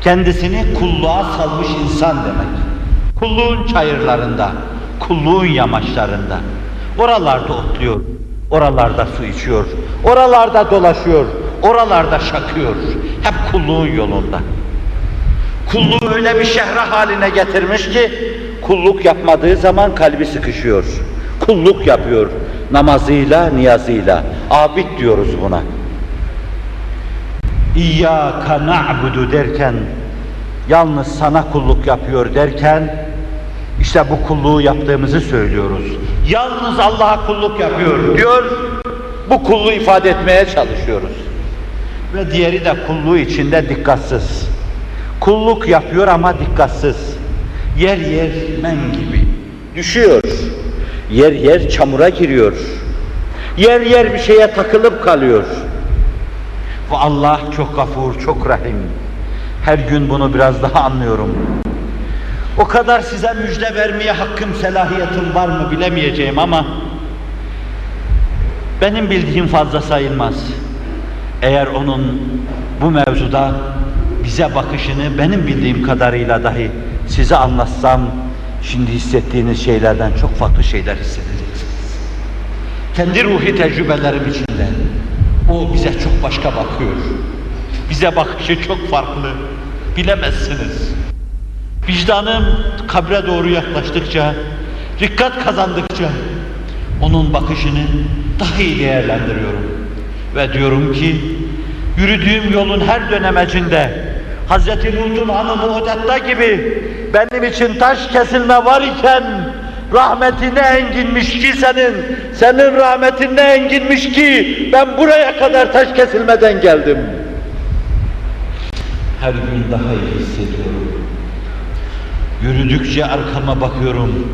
Kendisini kulluğa salmış insan demek. Kulluğun çayırlarında, kulluğun yamaçlarında. Oralarda otluyor, oralarda su içiyor, oralarda dolaşıyor, oralarda şakıyor. Hep kulluğun yolunda. Kulluğu öyle bir şehre haline getirmiş ki kulluk yapmadığı zaman kalbi sıkışıyor. Kulluk yapıyor namazıyla, niyazıyla. Abid diyoruz buna. İyyâka na'budu derken, yalnız sana kulluk yapıyor derken, işte bu kulluğu yaptığımızı söylüyoruz. Yalnız Allah'a kulluk yapıyor diyor, bu kulluğu ifade etmeye çalışıyoruz. Ve diğeri de kulluğu içinde dikkatsiz. Kulluk yapıyor ama dikkatsiz. Yer yer men gibi düşüyor. Yer yer çamura giriyor. Yer yer bir şeye takılıp kalıyor. Bu Allah çok gafur, çok rahim. Her gün bunu biraz daha anlıyorum. O kadar size müjde vermeye hakkım, selahiyetim var mı bilemeyeceğim ama benim bildiğim fazla sayılmaz. Eğer onun bu mevzuda bize bakışını benim bildiğim kadarıyla dahi size anlatsam şimdi hissettiğiniz şeylerden çok farklı şeyler hissedeceksiniz. Kendi ruhi tecrübelerim içinde o bize çok başka bakıyor. Bize bakışı çok farklı. Bilemezsiniz. Vicdanım kabre doğru yaklaştıkça, dikkat kazandıkça onun bakışını daha iyi değerlendiriyorum. Ve diyorum ki yürüdüğüm yolun her dönemecinde Hz. Lut'un hanımı Odatta gibi benim için taş kesilme var iken rahmetine enginmiş ki senin, senin rahmetine enginmiş ki ben buraya kadar taş kesilmeden geldim. Her gün daha iyi hissediyorum. Yürüdükçe arkama bakıyorum.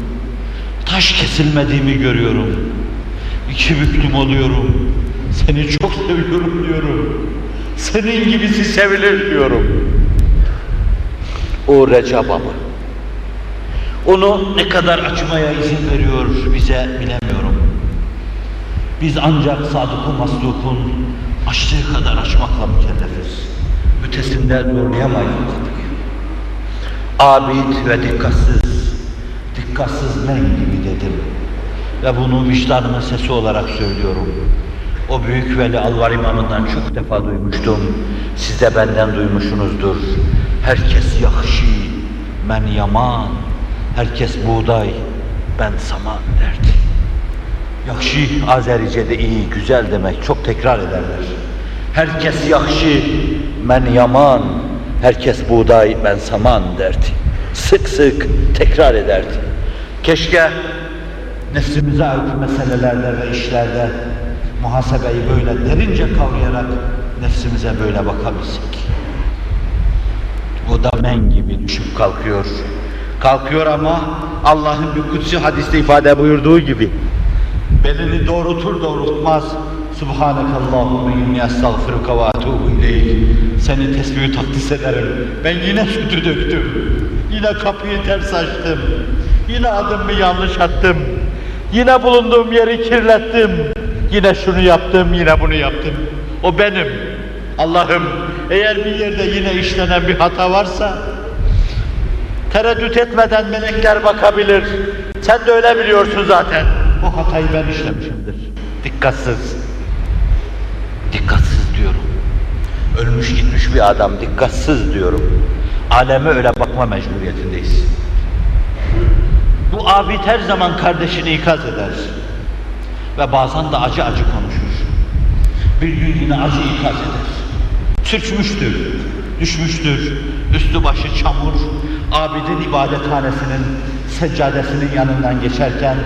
Taş kesilmediğimi görüyorum. İki büklüm oluyorum. Seni çok seviyorum diyorum. Senin gibisi sevilir diyorum. O Recep Baba. Onu ne kadar açmaya izin veriyor bize bilemiyorum. Biz ancak sadık-ı maslukun açtığı kadar açmakla mükellefiz. Ötesinde zorlayamayız. Abid ve dikkatsiz, dikkatsiz men gibi dedim. Ve bunu vicdanımın sesi olarak söylüyorum. O büyük veli Alvar İmam'ından çok defa duymuştum. Siz de benden duymuşsunuzdur. Herkes yakşı, men yaman. Herkes buğday, ben saman derdi. Yakşı Azerice'de iyi, güzel demek. Çok tekrar ederler. Herkes yakşı, men yaman. Herkes buğday, ben saman derdi. Sık sık tekrar ederdi. Keşke nefsimize ait meselelerde ve işlerde muhasebeyi böyle derince kavrayarak nefsimize böyle bakabilsek. O da men gibi düşüp kalkıyor. Kalkıyor ama Allah'ın bir kutsi hadiste ifade buyurduğu gibi belini doğrultur doğrultmaz Subhanakallahümme inni estağfiruka ve atubu ileyk. Seni tesbihü takdis ederim. Ben yine sütü döktüm. Yine kapıyı ters açtım. Yine adımı yanlış attım. Yine bulunduğum yeri kirlettim. Yine şunu yaptım, yine bunu yaptım. O benim. Allah'ım eğer bir yerde yine işlenen bir hata varsa tereddüt etmeden melekler bakabilir. Sen de öyle biliyorsun zaten. O hatayı ben işlemişimdir. Dikkatsiz. Dikkatsiz diyorum. Ölmüş gitmiş bir adam dikkatsiz diyorum. Aleme öyle bakma mecburiyetindeyiz. Bu abid her zaman kardeşini ikaz eder. Ve bazen de acı acı konuşur. Bir gün yine acı ikaz eder. Sürçmüştür, düşmüştür, üstü başı çamur, abidin ibadethanesinin seccadesinin yanından geçerken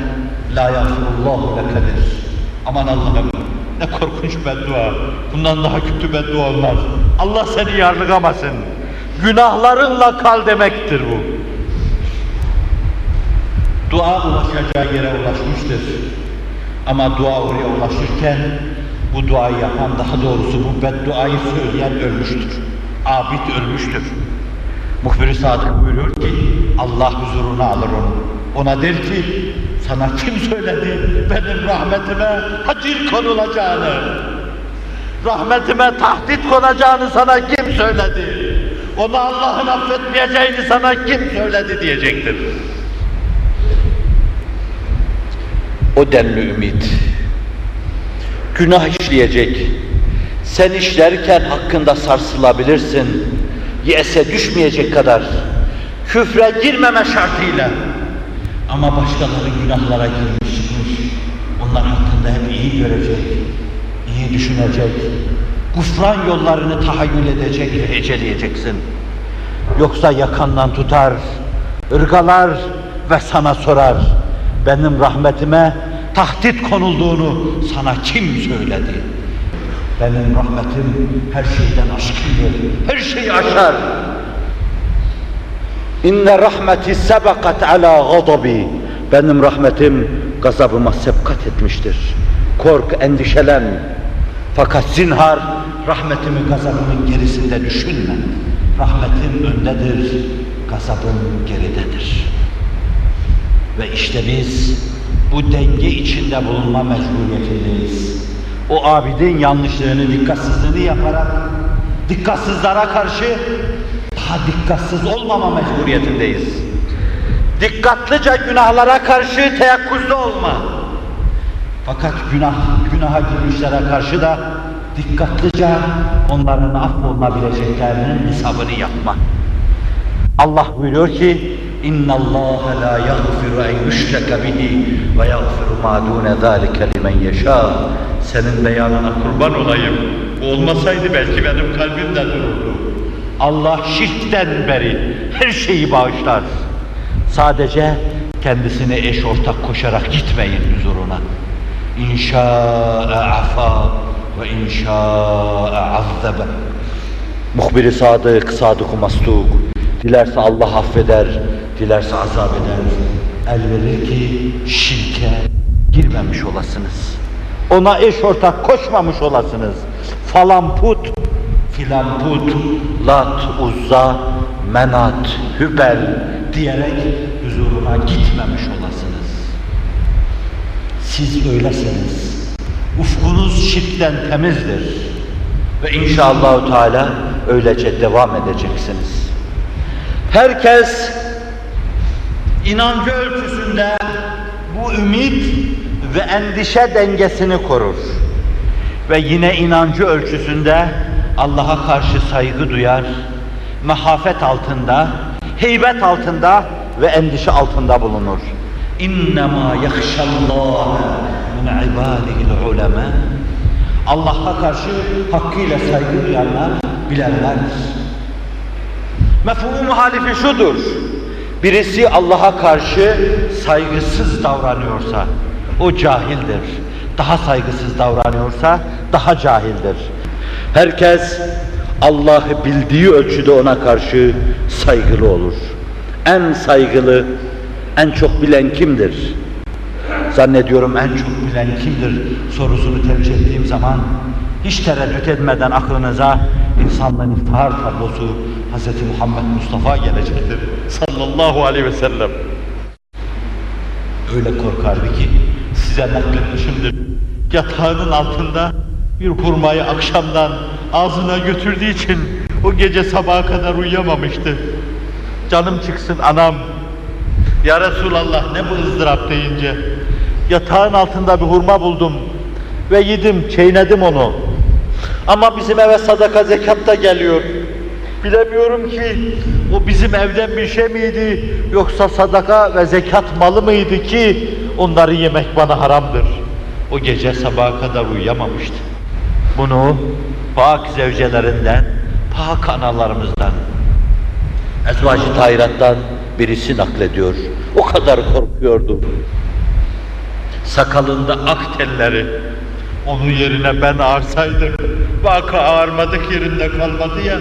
La yağfirullahu lekedir. Aman Allah'ım ne korkunç beddua. Bundan daha kötü beddua olmaz. Allah seni yarlıgamasın. Günahlarınla kal demektir bu. Dua ulaşacağı yere ulaşmıştır. Ama dua oraya ulaşırken bu duayı yapan, daha doğrusu bu bedduayı söyleyen ölmüştür. Abid ölmüştür. Muhbir-i Sadık buyuruyor ki Allah huzuruna alır onu. Ona der ki sana kim söyledi benim rahmetime hacir konulacağını? Rahmetime tahdit konacağını sana kim söyledi? Onu Allah'ın affetmeyeceğini sana kim söyledi diyecektir. O denli ümit. Günah işleyecek. Sen işlerken hakkında sarsılabilirsin. Yese düşmeyecek kadar. Küfre girmeme şartıyla. Ama başkaları günahlara girmiş çıkmış. Onlar hakkında hep iyi görecek, iyi düşünecek. Kufran yollarını tahayyül edecek ve eceleyeceksin. Yoksa yakandan tutar, ırgalar ve sana sorar. Benim rahmetime tahdit konulduğunu sana kim söyledi? Benim rahmetim her şeyden aşkındır. Her şeyi aşar. İnne rahmeti sebekat ala gadabi. Benim rahmetim gazabıma sebkat etmiştir. Kork, endişelen. Fakat zinhar rahmetimi gazabımın gerisinde düşünme. Rahmetim öndedir, gazabım geridedir. Ve işte biz bu denge içinde bulunma mecburiyetindeyiz. O abidin yanlışlığını, dikkatsizliğini yaparak dikkatsizlere karşı daha dikkatsiz olmama mecburiyetindeyiz. Dikkatlice günahlara karşı teyakkuzda olma. Fakat günah, günaha girmişlere karşı da dikkatlice onların affolunabileceklerinin hesabını yapma. Allah buyuruyor ki Allah la yaghfiru en yushraka bihi ve yaghfiru ma dun zalika limen yasha. Senin beyanına kurban olayım. Bu olmasaydı belki benim kalbimde dururdu. Allah şirkten beri her şeyi bağışlar. Sadece kendisine eş ortak koşarak gitmeyin huzuruna. İnşa'e afa ve inşa'e azzabe. Muhbir-i sadık, sadık mastuk. Dilerse Allah affeder, dilerse azap eder. El verir ki şirke girmemiş olasınız. Ona eş ortak koşmamış olasınız. Falan put, filan lat, uzza, menat, hübel diyerek huzuruna gitmemiş olasınız. Siz öylesiniz. Ufkunuz şirkten temizdir. Ve inşallah Teala öylece devam edeceksiniz. Herkes inancı ölçüsünde bu ümit ve endişe dengesini korur. Ve yine inancı ölçüsünde Allah'a karşı saygı duyar, mehafet altında, heybet altında ve endişe altında bulunur. İnnemâ yahşallâhe min ibâdihil ulema. Allah'a karşı hakkıyla saygı duyanlar, bilenlerdir. Mefhumu muhalifi şudur. Birisi Allah'a karşı saygısız davranıyorsa o cahildir. Daha saygısız davranıyorsa daha cahildir. Herkes Allah'ı bildiği ölçüde ona karşı saygılı olur. En saygılı, en çok bilen kimdir? Zannediyorum en çok bilen kimdir sorusunu tercih ettiğim zaman hiç tereddüt etmeden aklınıza insanlığın iftihar tablosu Hz. Muhammed Mustafa gelecektir. Sallallahu aleyhi ve sellem. Öyle korkardı ki size nakletmişimdir. Yatağının altında bir hurmayı akşamdan ağzına götürdüğü için o gece sabaha kadar uyuyamamıştı. Canım çıksın anam. Ya Resulallah ne bu ızdırap deyince. Yatağın altında bir hurma buldum ve yedim, çiğnedim onu. Ama bizim eve sadaka zekat da geliyor. Bilemiyorum ki o bizim evden bir şey miydi yoksa sadaka ve zekat malı mıydı ki onları yemek bana haramdır. O gece sabaha kadar uyuyamamıştı. Bunu pak zevcelerinden, pak analarımızdan, Ezvacı Tahirat'tan birisi naklediyor. O kadar korkuyordu. Sakalında ak telleri, onun yerine ben ağırsaydım, vaka ağarmadık yerinde kalmadı ya.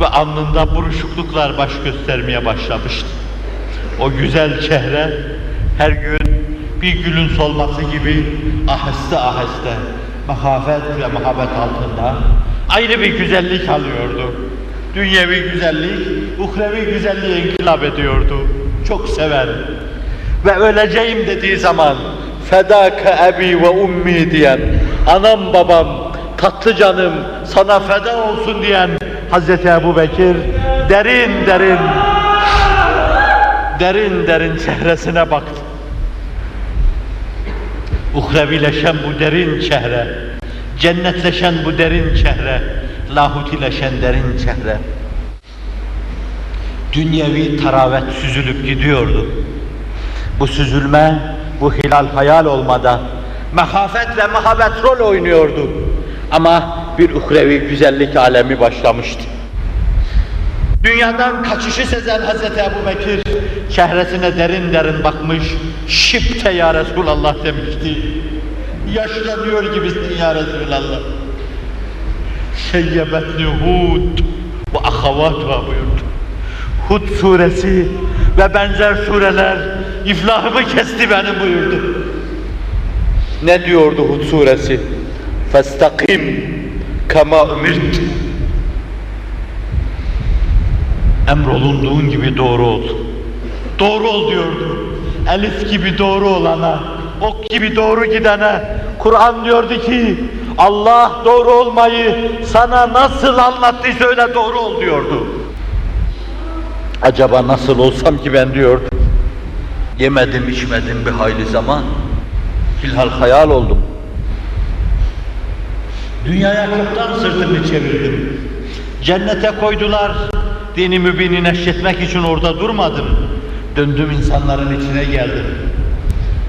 Ve alnında buruşukluklar baş göstermeye başlamıştı. O güzel çehre her gün bir gülün solması gibi aheste aheste mahafet ve muhabbet altında ayrı bir güzellik alıyordu. Dünyevi güzellik, uhrevi güzelliğe inkılap ediyordu. Çok sever. Ve öleceğim dediği zaman fedâke ebi ve ummi diyen, anam babam, tatlı canım sana feda olsun diyen Hazreti Ebu Bekir derin derin derin derin çehresine baktı. Uhrevileşen bu derin çehre, cennetleşen bu derin çehre, lahutileşen derin çehre. dünyevi taravet süzülüp gidiyordu. Bu süzülme, bu hilal hayal olmada mehafet ve mehabet rol oynuyordu. Ama bir uhrevi güzellik alemi başlamıştı. Dünyadan kaçışı sezen Hazreti Ebu Bekir çehresine derin derin bakmış, şipte ya Resulallah demişti. Yaşlanıyor gibisin ya Resulallah. Şeyyebetni Hud ve ahavatuha buyurdu. Hud suresi ve benzer sureler iflahımı kesti benim buyurdu. Ne diyordu Hud suresi? Festakim kema ümirt. Emrolunduğun gibi doğru ol. Doğru ol diyordu. Elif gibi doğru olana, ok gibi doğru gidene. Kur'an diyordu ki Allah doğru olmayı sana nasıl anlattıysa öyle doğru ol diyordu. Acaba nasıl olsam ki ben diyordu. Yemedim içmedim bir hayli zaman. Hilhal hayal oldum. Dünyaya çoktan sırtımı çevirdim. Cennete koydular. Dini mübini neşretmek için orada durmadım. Döndüm insanların içine geldim.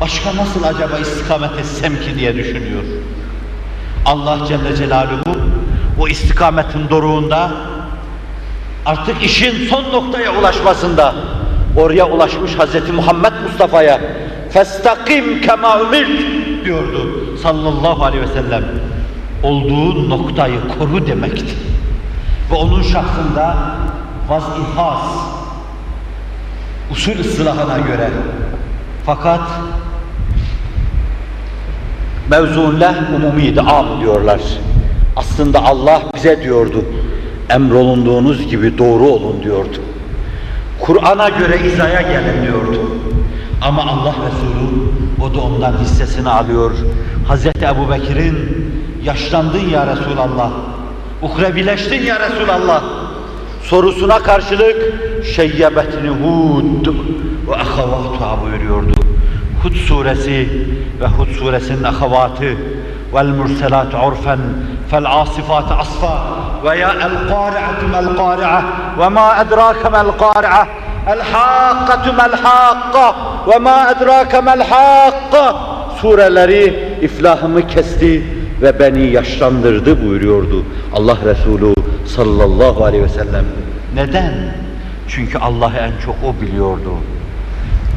Başka nasıl acaba istikamet etsem ki diye düşünüyor. Allah Celle Celaluhu o istikametin doruğunda artık işin son noktaya ulaşmasında oraya ulaşmış Hz. Muhammed Mustafa'ya festakim kema ümirt diyordu sallallahu aleyhi ve sellem. Olduğu noktayı koru demekti. Ve onun şahsında vaz-ihas usul ıslahına göre fakat mevzuunle umumiydi, am diyorlar. Aslında Allah bize diyordu, emrolunduğunuz gibi doğru olun diyordu. Kur'an'a göre izaya gelin diyordu. Ama Allah Resulü o da ondan hissesini alıyor. Hazreti Ebu Bekir'in yaşlandın ya Resulallah, uhrevileştin ya Resulallah sorusuna karşılık şeyyebetni Hud ve ahavatuha buyuruyordu. Hud suresi ve Hud suresinin ahavatı vel murselat urfen fel asifat asfa ve ya el qari'atu mel qari'a ve ma edrake mel qari'a el hakkatu mel hakka ve ma edrake mel hakka sureleri iflahımı kesti ve beni yaşlandırdı buyuruyordu Allah Resulü sallallahu aleyhi ve sellem. Neden? Çünkü Allah'ı en çok o biliyordu.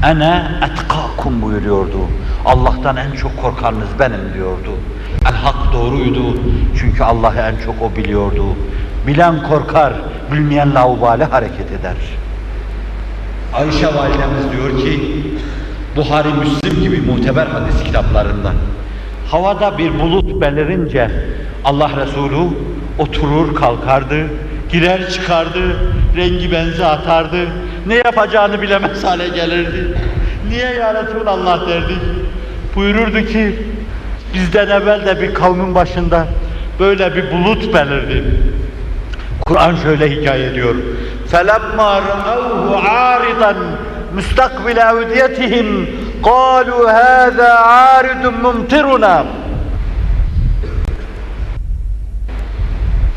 Ene etkakum buyuruyordu. Allah'tan en çok korkanınız benim diyordu. El hak doğruydu. Çünkü Allah'ı en çok o biliyordu. Bilen korkar, bilmeyen laubali hareket eder. Ayşe validemiz diyor ki, Buhari Müslim gibi muteber hadis kitaplarında havada bir bulut belirince Allah Resulü oturur kalkardı, girer çıkardı, rengi benzi atardı, ne yapacağını bilemez hale gelirdi. Niye ya Resulallah derdik. Buyururdu ki, bizden evvel de bir kavmin başında böyle bir bulut belirdi. Kur'an şöyle hikaye ediyor. فَلَمَّا رَأَوْهُ عَارِضًا مُسْتَقْبِلَ اَوْدِيَتِهِمْ قَالُوا هَذَا عَارِضٌ مُمْتِرُنَا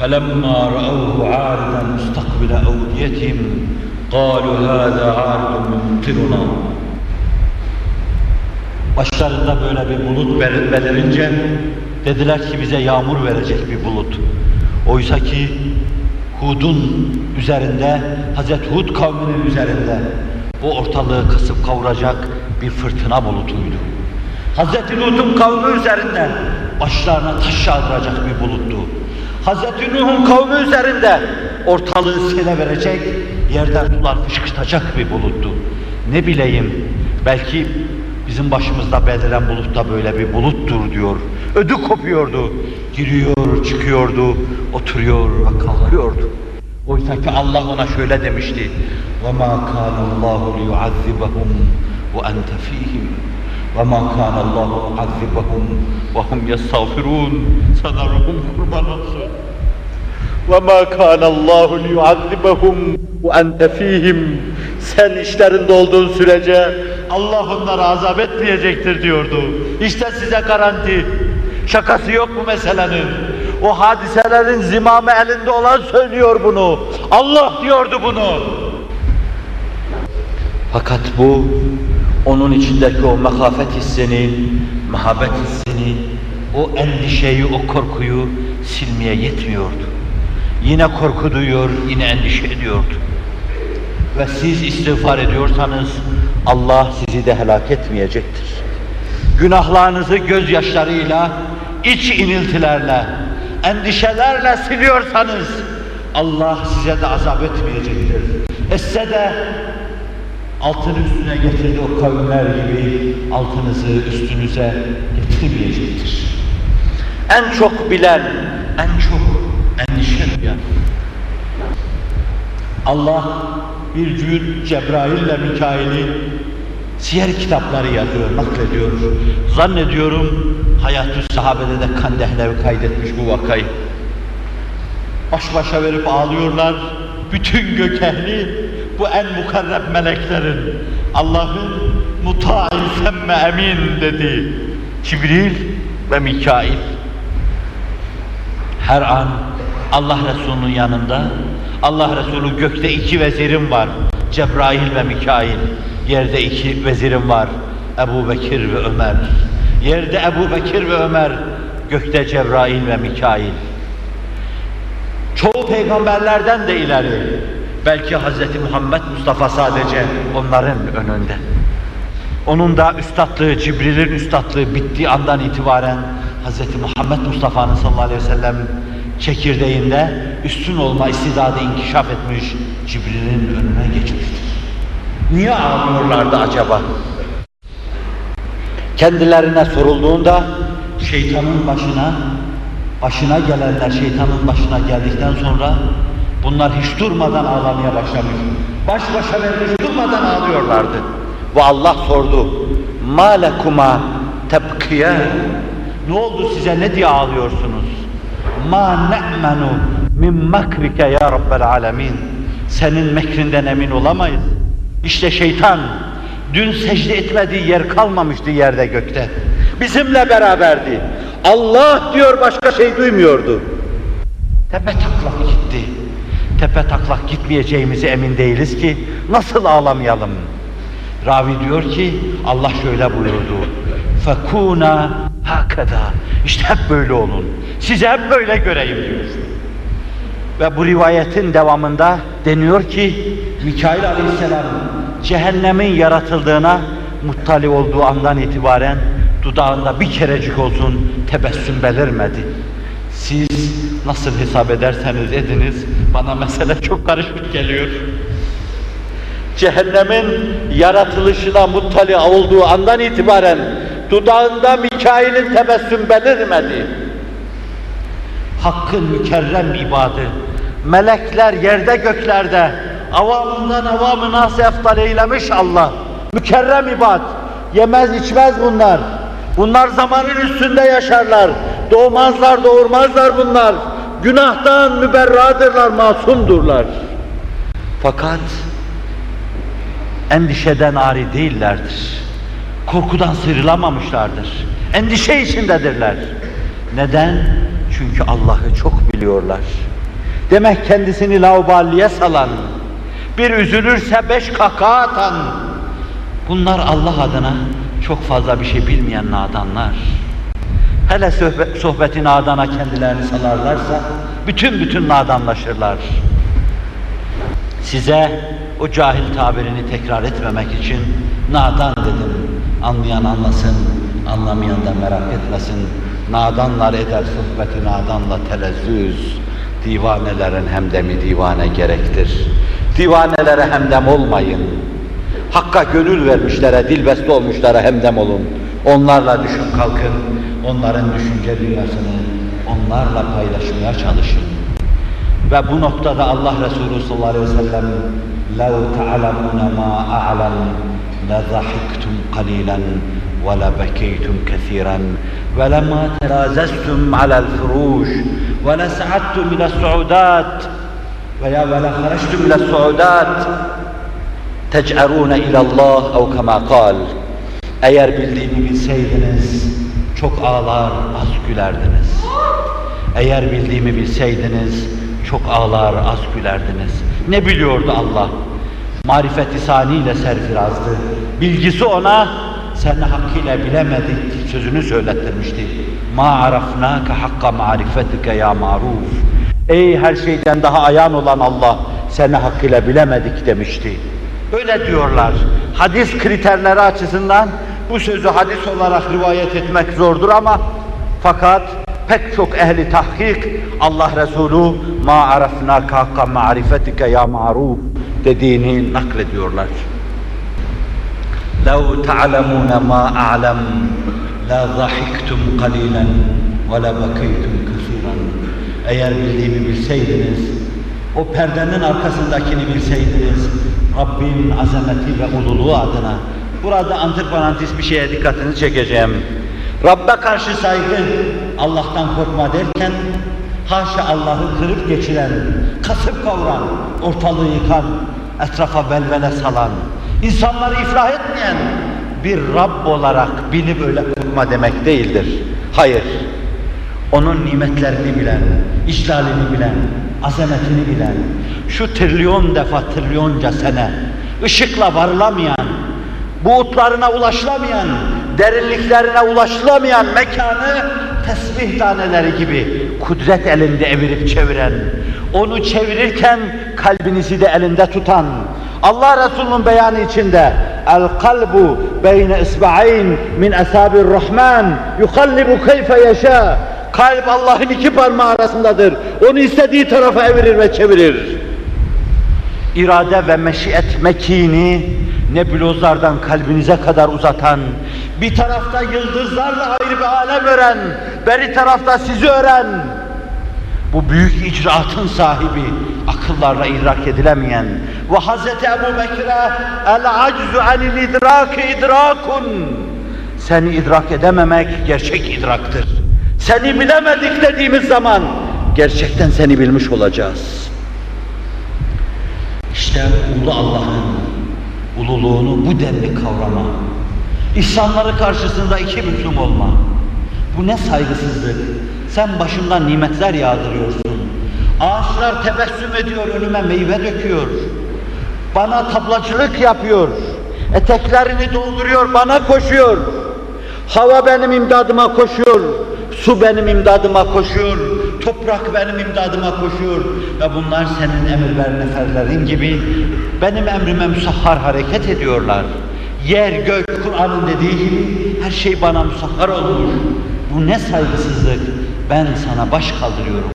فلما رأوه عارضا مستقبل أوديتهم قالوا هذا عارض ممطرنا Başlarında böyle bir bulut belir- belirince dediler ki bize yağmur verecek bir bulut. Oysa ki Hud'un üzerinde, Hazreti Hud kavminin üzerinde o ortalığı kasıp kavuracak bir fırtına bulutuydu. Hazreti Lut'un kavmi üzerinde başlarına taş yağdıracak bir buluttu. Hazreti Nuh'un kavmi üzerinde ortalığı sele verecek, yerden sular fışkırtacak bir buluttu. Ne bileyim, belki bizim başımızda beliren bulut da böyle bir buluttur diyor. Ödü kopuyordu, giriyor, çıkıyordu, oturuyor ve kalkıyordu. Oysa ki Allah ona şöyle demişti, وَمَا كَانَ اللّٰهُ لِيُعَذِّبَهُمْ وَأَنْتَ ف۪يهِمْ وَمَا كَانَ اللّٰهُ مُعَذِّبَهُمْ وَهُمْ يَسْتَغْفِرُونَ Sana ruhum kurban olsun. وَمَا كَانَ اللّٰهُ لِيُعَذِّبَهُمْ وَأَنْتَ ف۪يهِمْ Sen işlerinde olduğun sürece Allah onları azap etmeyecektir diyordu. İşte size garanti. Şakası yok bu meselenin. O hadiselerin zimamı elinde olan söylüyor bunu. Allah diyordu bunu. Fakat bu onun içindeki o mekafet hissini, muhabbet hissini, o endişeyi, o korkuyu silmeye yetmiyordu. Yine korku duyuyor, yine endişe ediyordu. Ve siz istiğfar ediyorsanız Allah sizi de helak etmeyecektir. Günahlarınızı gözyaşlarıyla, iç iniltilerle, endişelerle siliyorsanız Allah size de azap etmeyecektir. Etse de altını üstüne getirdi o kavimler gibi altınızı üstünüze getirmeyecektir. En çok bilen, en çok endişe duyan. Allah bir gün Cebrail ile Mikail'i siyer kitapları yazıyor, naklediyor. Zannediyorum hayatü sahabede de Kandehlev kaydetmiş bu vakayı. Baş başa verip ağlıyorlar. Bütün gök ehli bu en mukarreb meleklerin Allah'ın muta'in semme emin dedi. Cibril ve Mikail. Her an Allah Resulü'nün yanında Allah Resulü gökte iki vezirim var. Cebrail ve Mikail. Yerde iki vezirim var. Ebu Bekir ve Ömer. Yerde Ebu Bekir ve Ömer. Gökte Cebrail ve Mikail. Çoğu peygamberlerden de ileri. Belki Hz. Muhammed Mustafa sadece onların önünde. Onun da üstadlığı, Cibril'in üstadlığı bittiği andan itibaren Hz. Muhammed Mustafa'nın sallallahu aleyhi ve sellem çekirdeğinde üstün olma istidadı inkişaf etmiş, Cibril'in önüne geçmiştir. Niye ağlıyorlardı acaba? Kendilerine sorulduğunda şeytanın başına, başına gelenler şeytanın başına geldikten sonra bunlar hiç durmadan ağlamaya başlamış. Baş başa vermiş durmadan ağlıyorlardı. Ve Allah sordu. Ma lekuma tebkiye. Ne oldu size ne diye ağlıyorsunuz? Ma ne'menu min makrike ya Rabbel alemin. Senin mekrinden emin olamayız. İşte şeytan dün secde etmediği yer kalmamıştı yerde gökte. Bizimle beraberdi. Allah diyor başka şey duymuyordu. Tepe taklak. Tepe taklak gitmeyeceğimizi emin değiliz ki nasıl ağlamayalım? Ravi diyor ki Allah şöyle buyurdu. Fekuna hakeda. İşte hep böyle olun. Size hep böyle göreyim diyor. Ve bu rivayetin devamında deniyor ki Mikail Aleyhisselam cehennemin yaratıldığına muttali olduğu andan itibaren dudağında bir kerecik olsun tebessüm belirmedi. Siz nasıl hesap ederseniz ediniz bana mesele çok karışık geliyor. Cehennemin yaratılışına muttali olduğu andan itibaren dudağında Mikail'in tebessüm belirmedi. Hakkın mükerrem ibadı, melekler yerde göklerde, avamından avamı nas eftal eylemiş Allah. Mükerrem ibad, yemez içmez bunlar. Bunlar zamanın üstünde yaşarlar. Doğmazlar, doğurmazlar bunlar. Günahtan müberradırlar, masumdurlar. Fakat endişeden ari değillerdir. Korkudan sıyrılamamışlardır. Endişe içindedirler. Neden? Çünkü Allah'ı çok biliyorlar. Demek kendisini lauballiye salan, bir üzülürse beş kahkaha atan, bunlar Allah adına çok fazla bir şey bilmeyen nadanlar. Hele sohbet, sohbeti nadana kendilerini salarlarsa, bütün bütün nadanlaşırlar. Size o cahil tabirini tekrar etmemek için nadan dedim. Anlayan anlasın, anlamayan da merak etmesin. Nadanlar eder sohbeti nadanla telezzüz. Divanelerin hemdemi divane gerektir. Divanelere hemdem olmayın. Hakka gönül vermişlere, dilbeste olmuşlara hemdem olun. Onlarla düşün kalkın, onların düşünce dünyasını onlarla paylaşmaya çalışın. Ve bu noktada Allah Resulü sallallahu aleyhi ve sellem لَوْ تَعْلَمُونَ مَا أَعْلَمْ لَضَحِكْتُمْ قَلِيلًا وَلَبَكَيْتُمْ كَثِيرًا وَلَمَا تَلَازَزْتُمْ عَلَى الْفُرُوشِ وَلَسَعَدْتُمْ إلى الصعودات veya وَلَا خَرَجْتُمْ إلى الصعودات تَجْأَرُونَ إلى الله أو كما قال Eğer bildiğimi bilseydiniz çok ağlar az gülerdiniz. Eğer bildiğimi bilseydiniz çok ağlar az gülerdiniz. Ne biliyordu Allah? marifeti saniyle serfirazdı. Bilgisi ona seni hakkıyla bilemedik sözünü söylettirmişti. Ma arafnaka hakka marifetike ya maruf. Ey her şeyden daha ayan olan Allah seni hakkıyla bilemedik demişti. Öyle diyorlar. Hadis kriterleri açısından bu sözü hadis olarak rivayet etmek zordur ama fakat pek çok ehli tahkik Allah Resulü ma arafna hakka marifetike ya maruf dediğini naklediyorlar. لو تعلمون ما أعلم لضحكتم قليلا ولبكيتم كثيرا Eğer bildiğimi bilseydiniz, o perdenin arkasındakini bilseydiniz, Rabbin azameti ve ululuğu adına, burada antiparantez bir şeye dikkatinizi çekeceğim. Rabbe karşı saygı, Allah'tan korkma derken, haşa Allah'ı kırıp geçiren, kasıp kavuran, ortalığı yıkan, etrafa belvele salan, insanları iflah etmeyen bir Rabb olarak bilip öyle korkma demek değildir. Hayır. Onun nimetlerini bilen, işlalini bilen, azametini bilen, şu trilyon defa trilyonca sene ışıkla varılamayan, buğutlarına ulaşılamayan, derinliklerine ulaşılamayan mekanı tesbih taneleri gibi kudret elinde evirip çeviren, onu çevirirken kalbinizi de elinde tutan, Allah Resulü'nün beyanı içinde el kalbu beyne isba'ayn min asabir rahman yukallibu keyfe yaşa kalp Allah'ın iki parmağı arasındadır. Onu istediği tarafa evirir ve çevirir. İrade ve meşiyet mekini nebulozlardan kalbinize kadar uzatan bir tarafta yıldızlarla ayrı bir alem ören beri tarafta sizi ören bu büyük icraatın sahibi, akıllarla idrak edilemeyen ve Hz. Ebu Bekir'e el aczu anil idraki idrakun seni idrak edememek gerçek idraktır. Seni bilemedik dediğimiz zaman gerçekten seni bilmiş olacağız. İşte ulu Allah'ın ululuğunu bu denli kavrama, İhsanları karşısında iki büklüm olma, bu ne saygısızlık, sen başımdan nimetler yağdırıyorsun. Ağaçlar tebessüm ediyor, önüme meyve döküyor. Bana tablacılık yapıyor. Eteklerini dolduruyor, bana koşuyor. Hava benim imdadıma koşuyor. Su benim imdadıma koşuyor. Toprak benim imdadıma koşuyor. Ve bunlar senin emir ver neferlerin gibi benim emrime musahhar hareket ediyorlar. Yer, gök, Kur'an'ın dediği gibi her şey bana musahhar olmuş. Bu ne saygısızlık. Ben sana baş kaldırıyorum.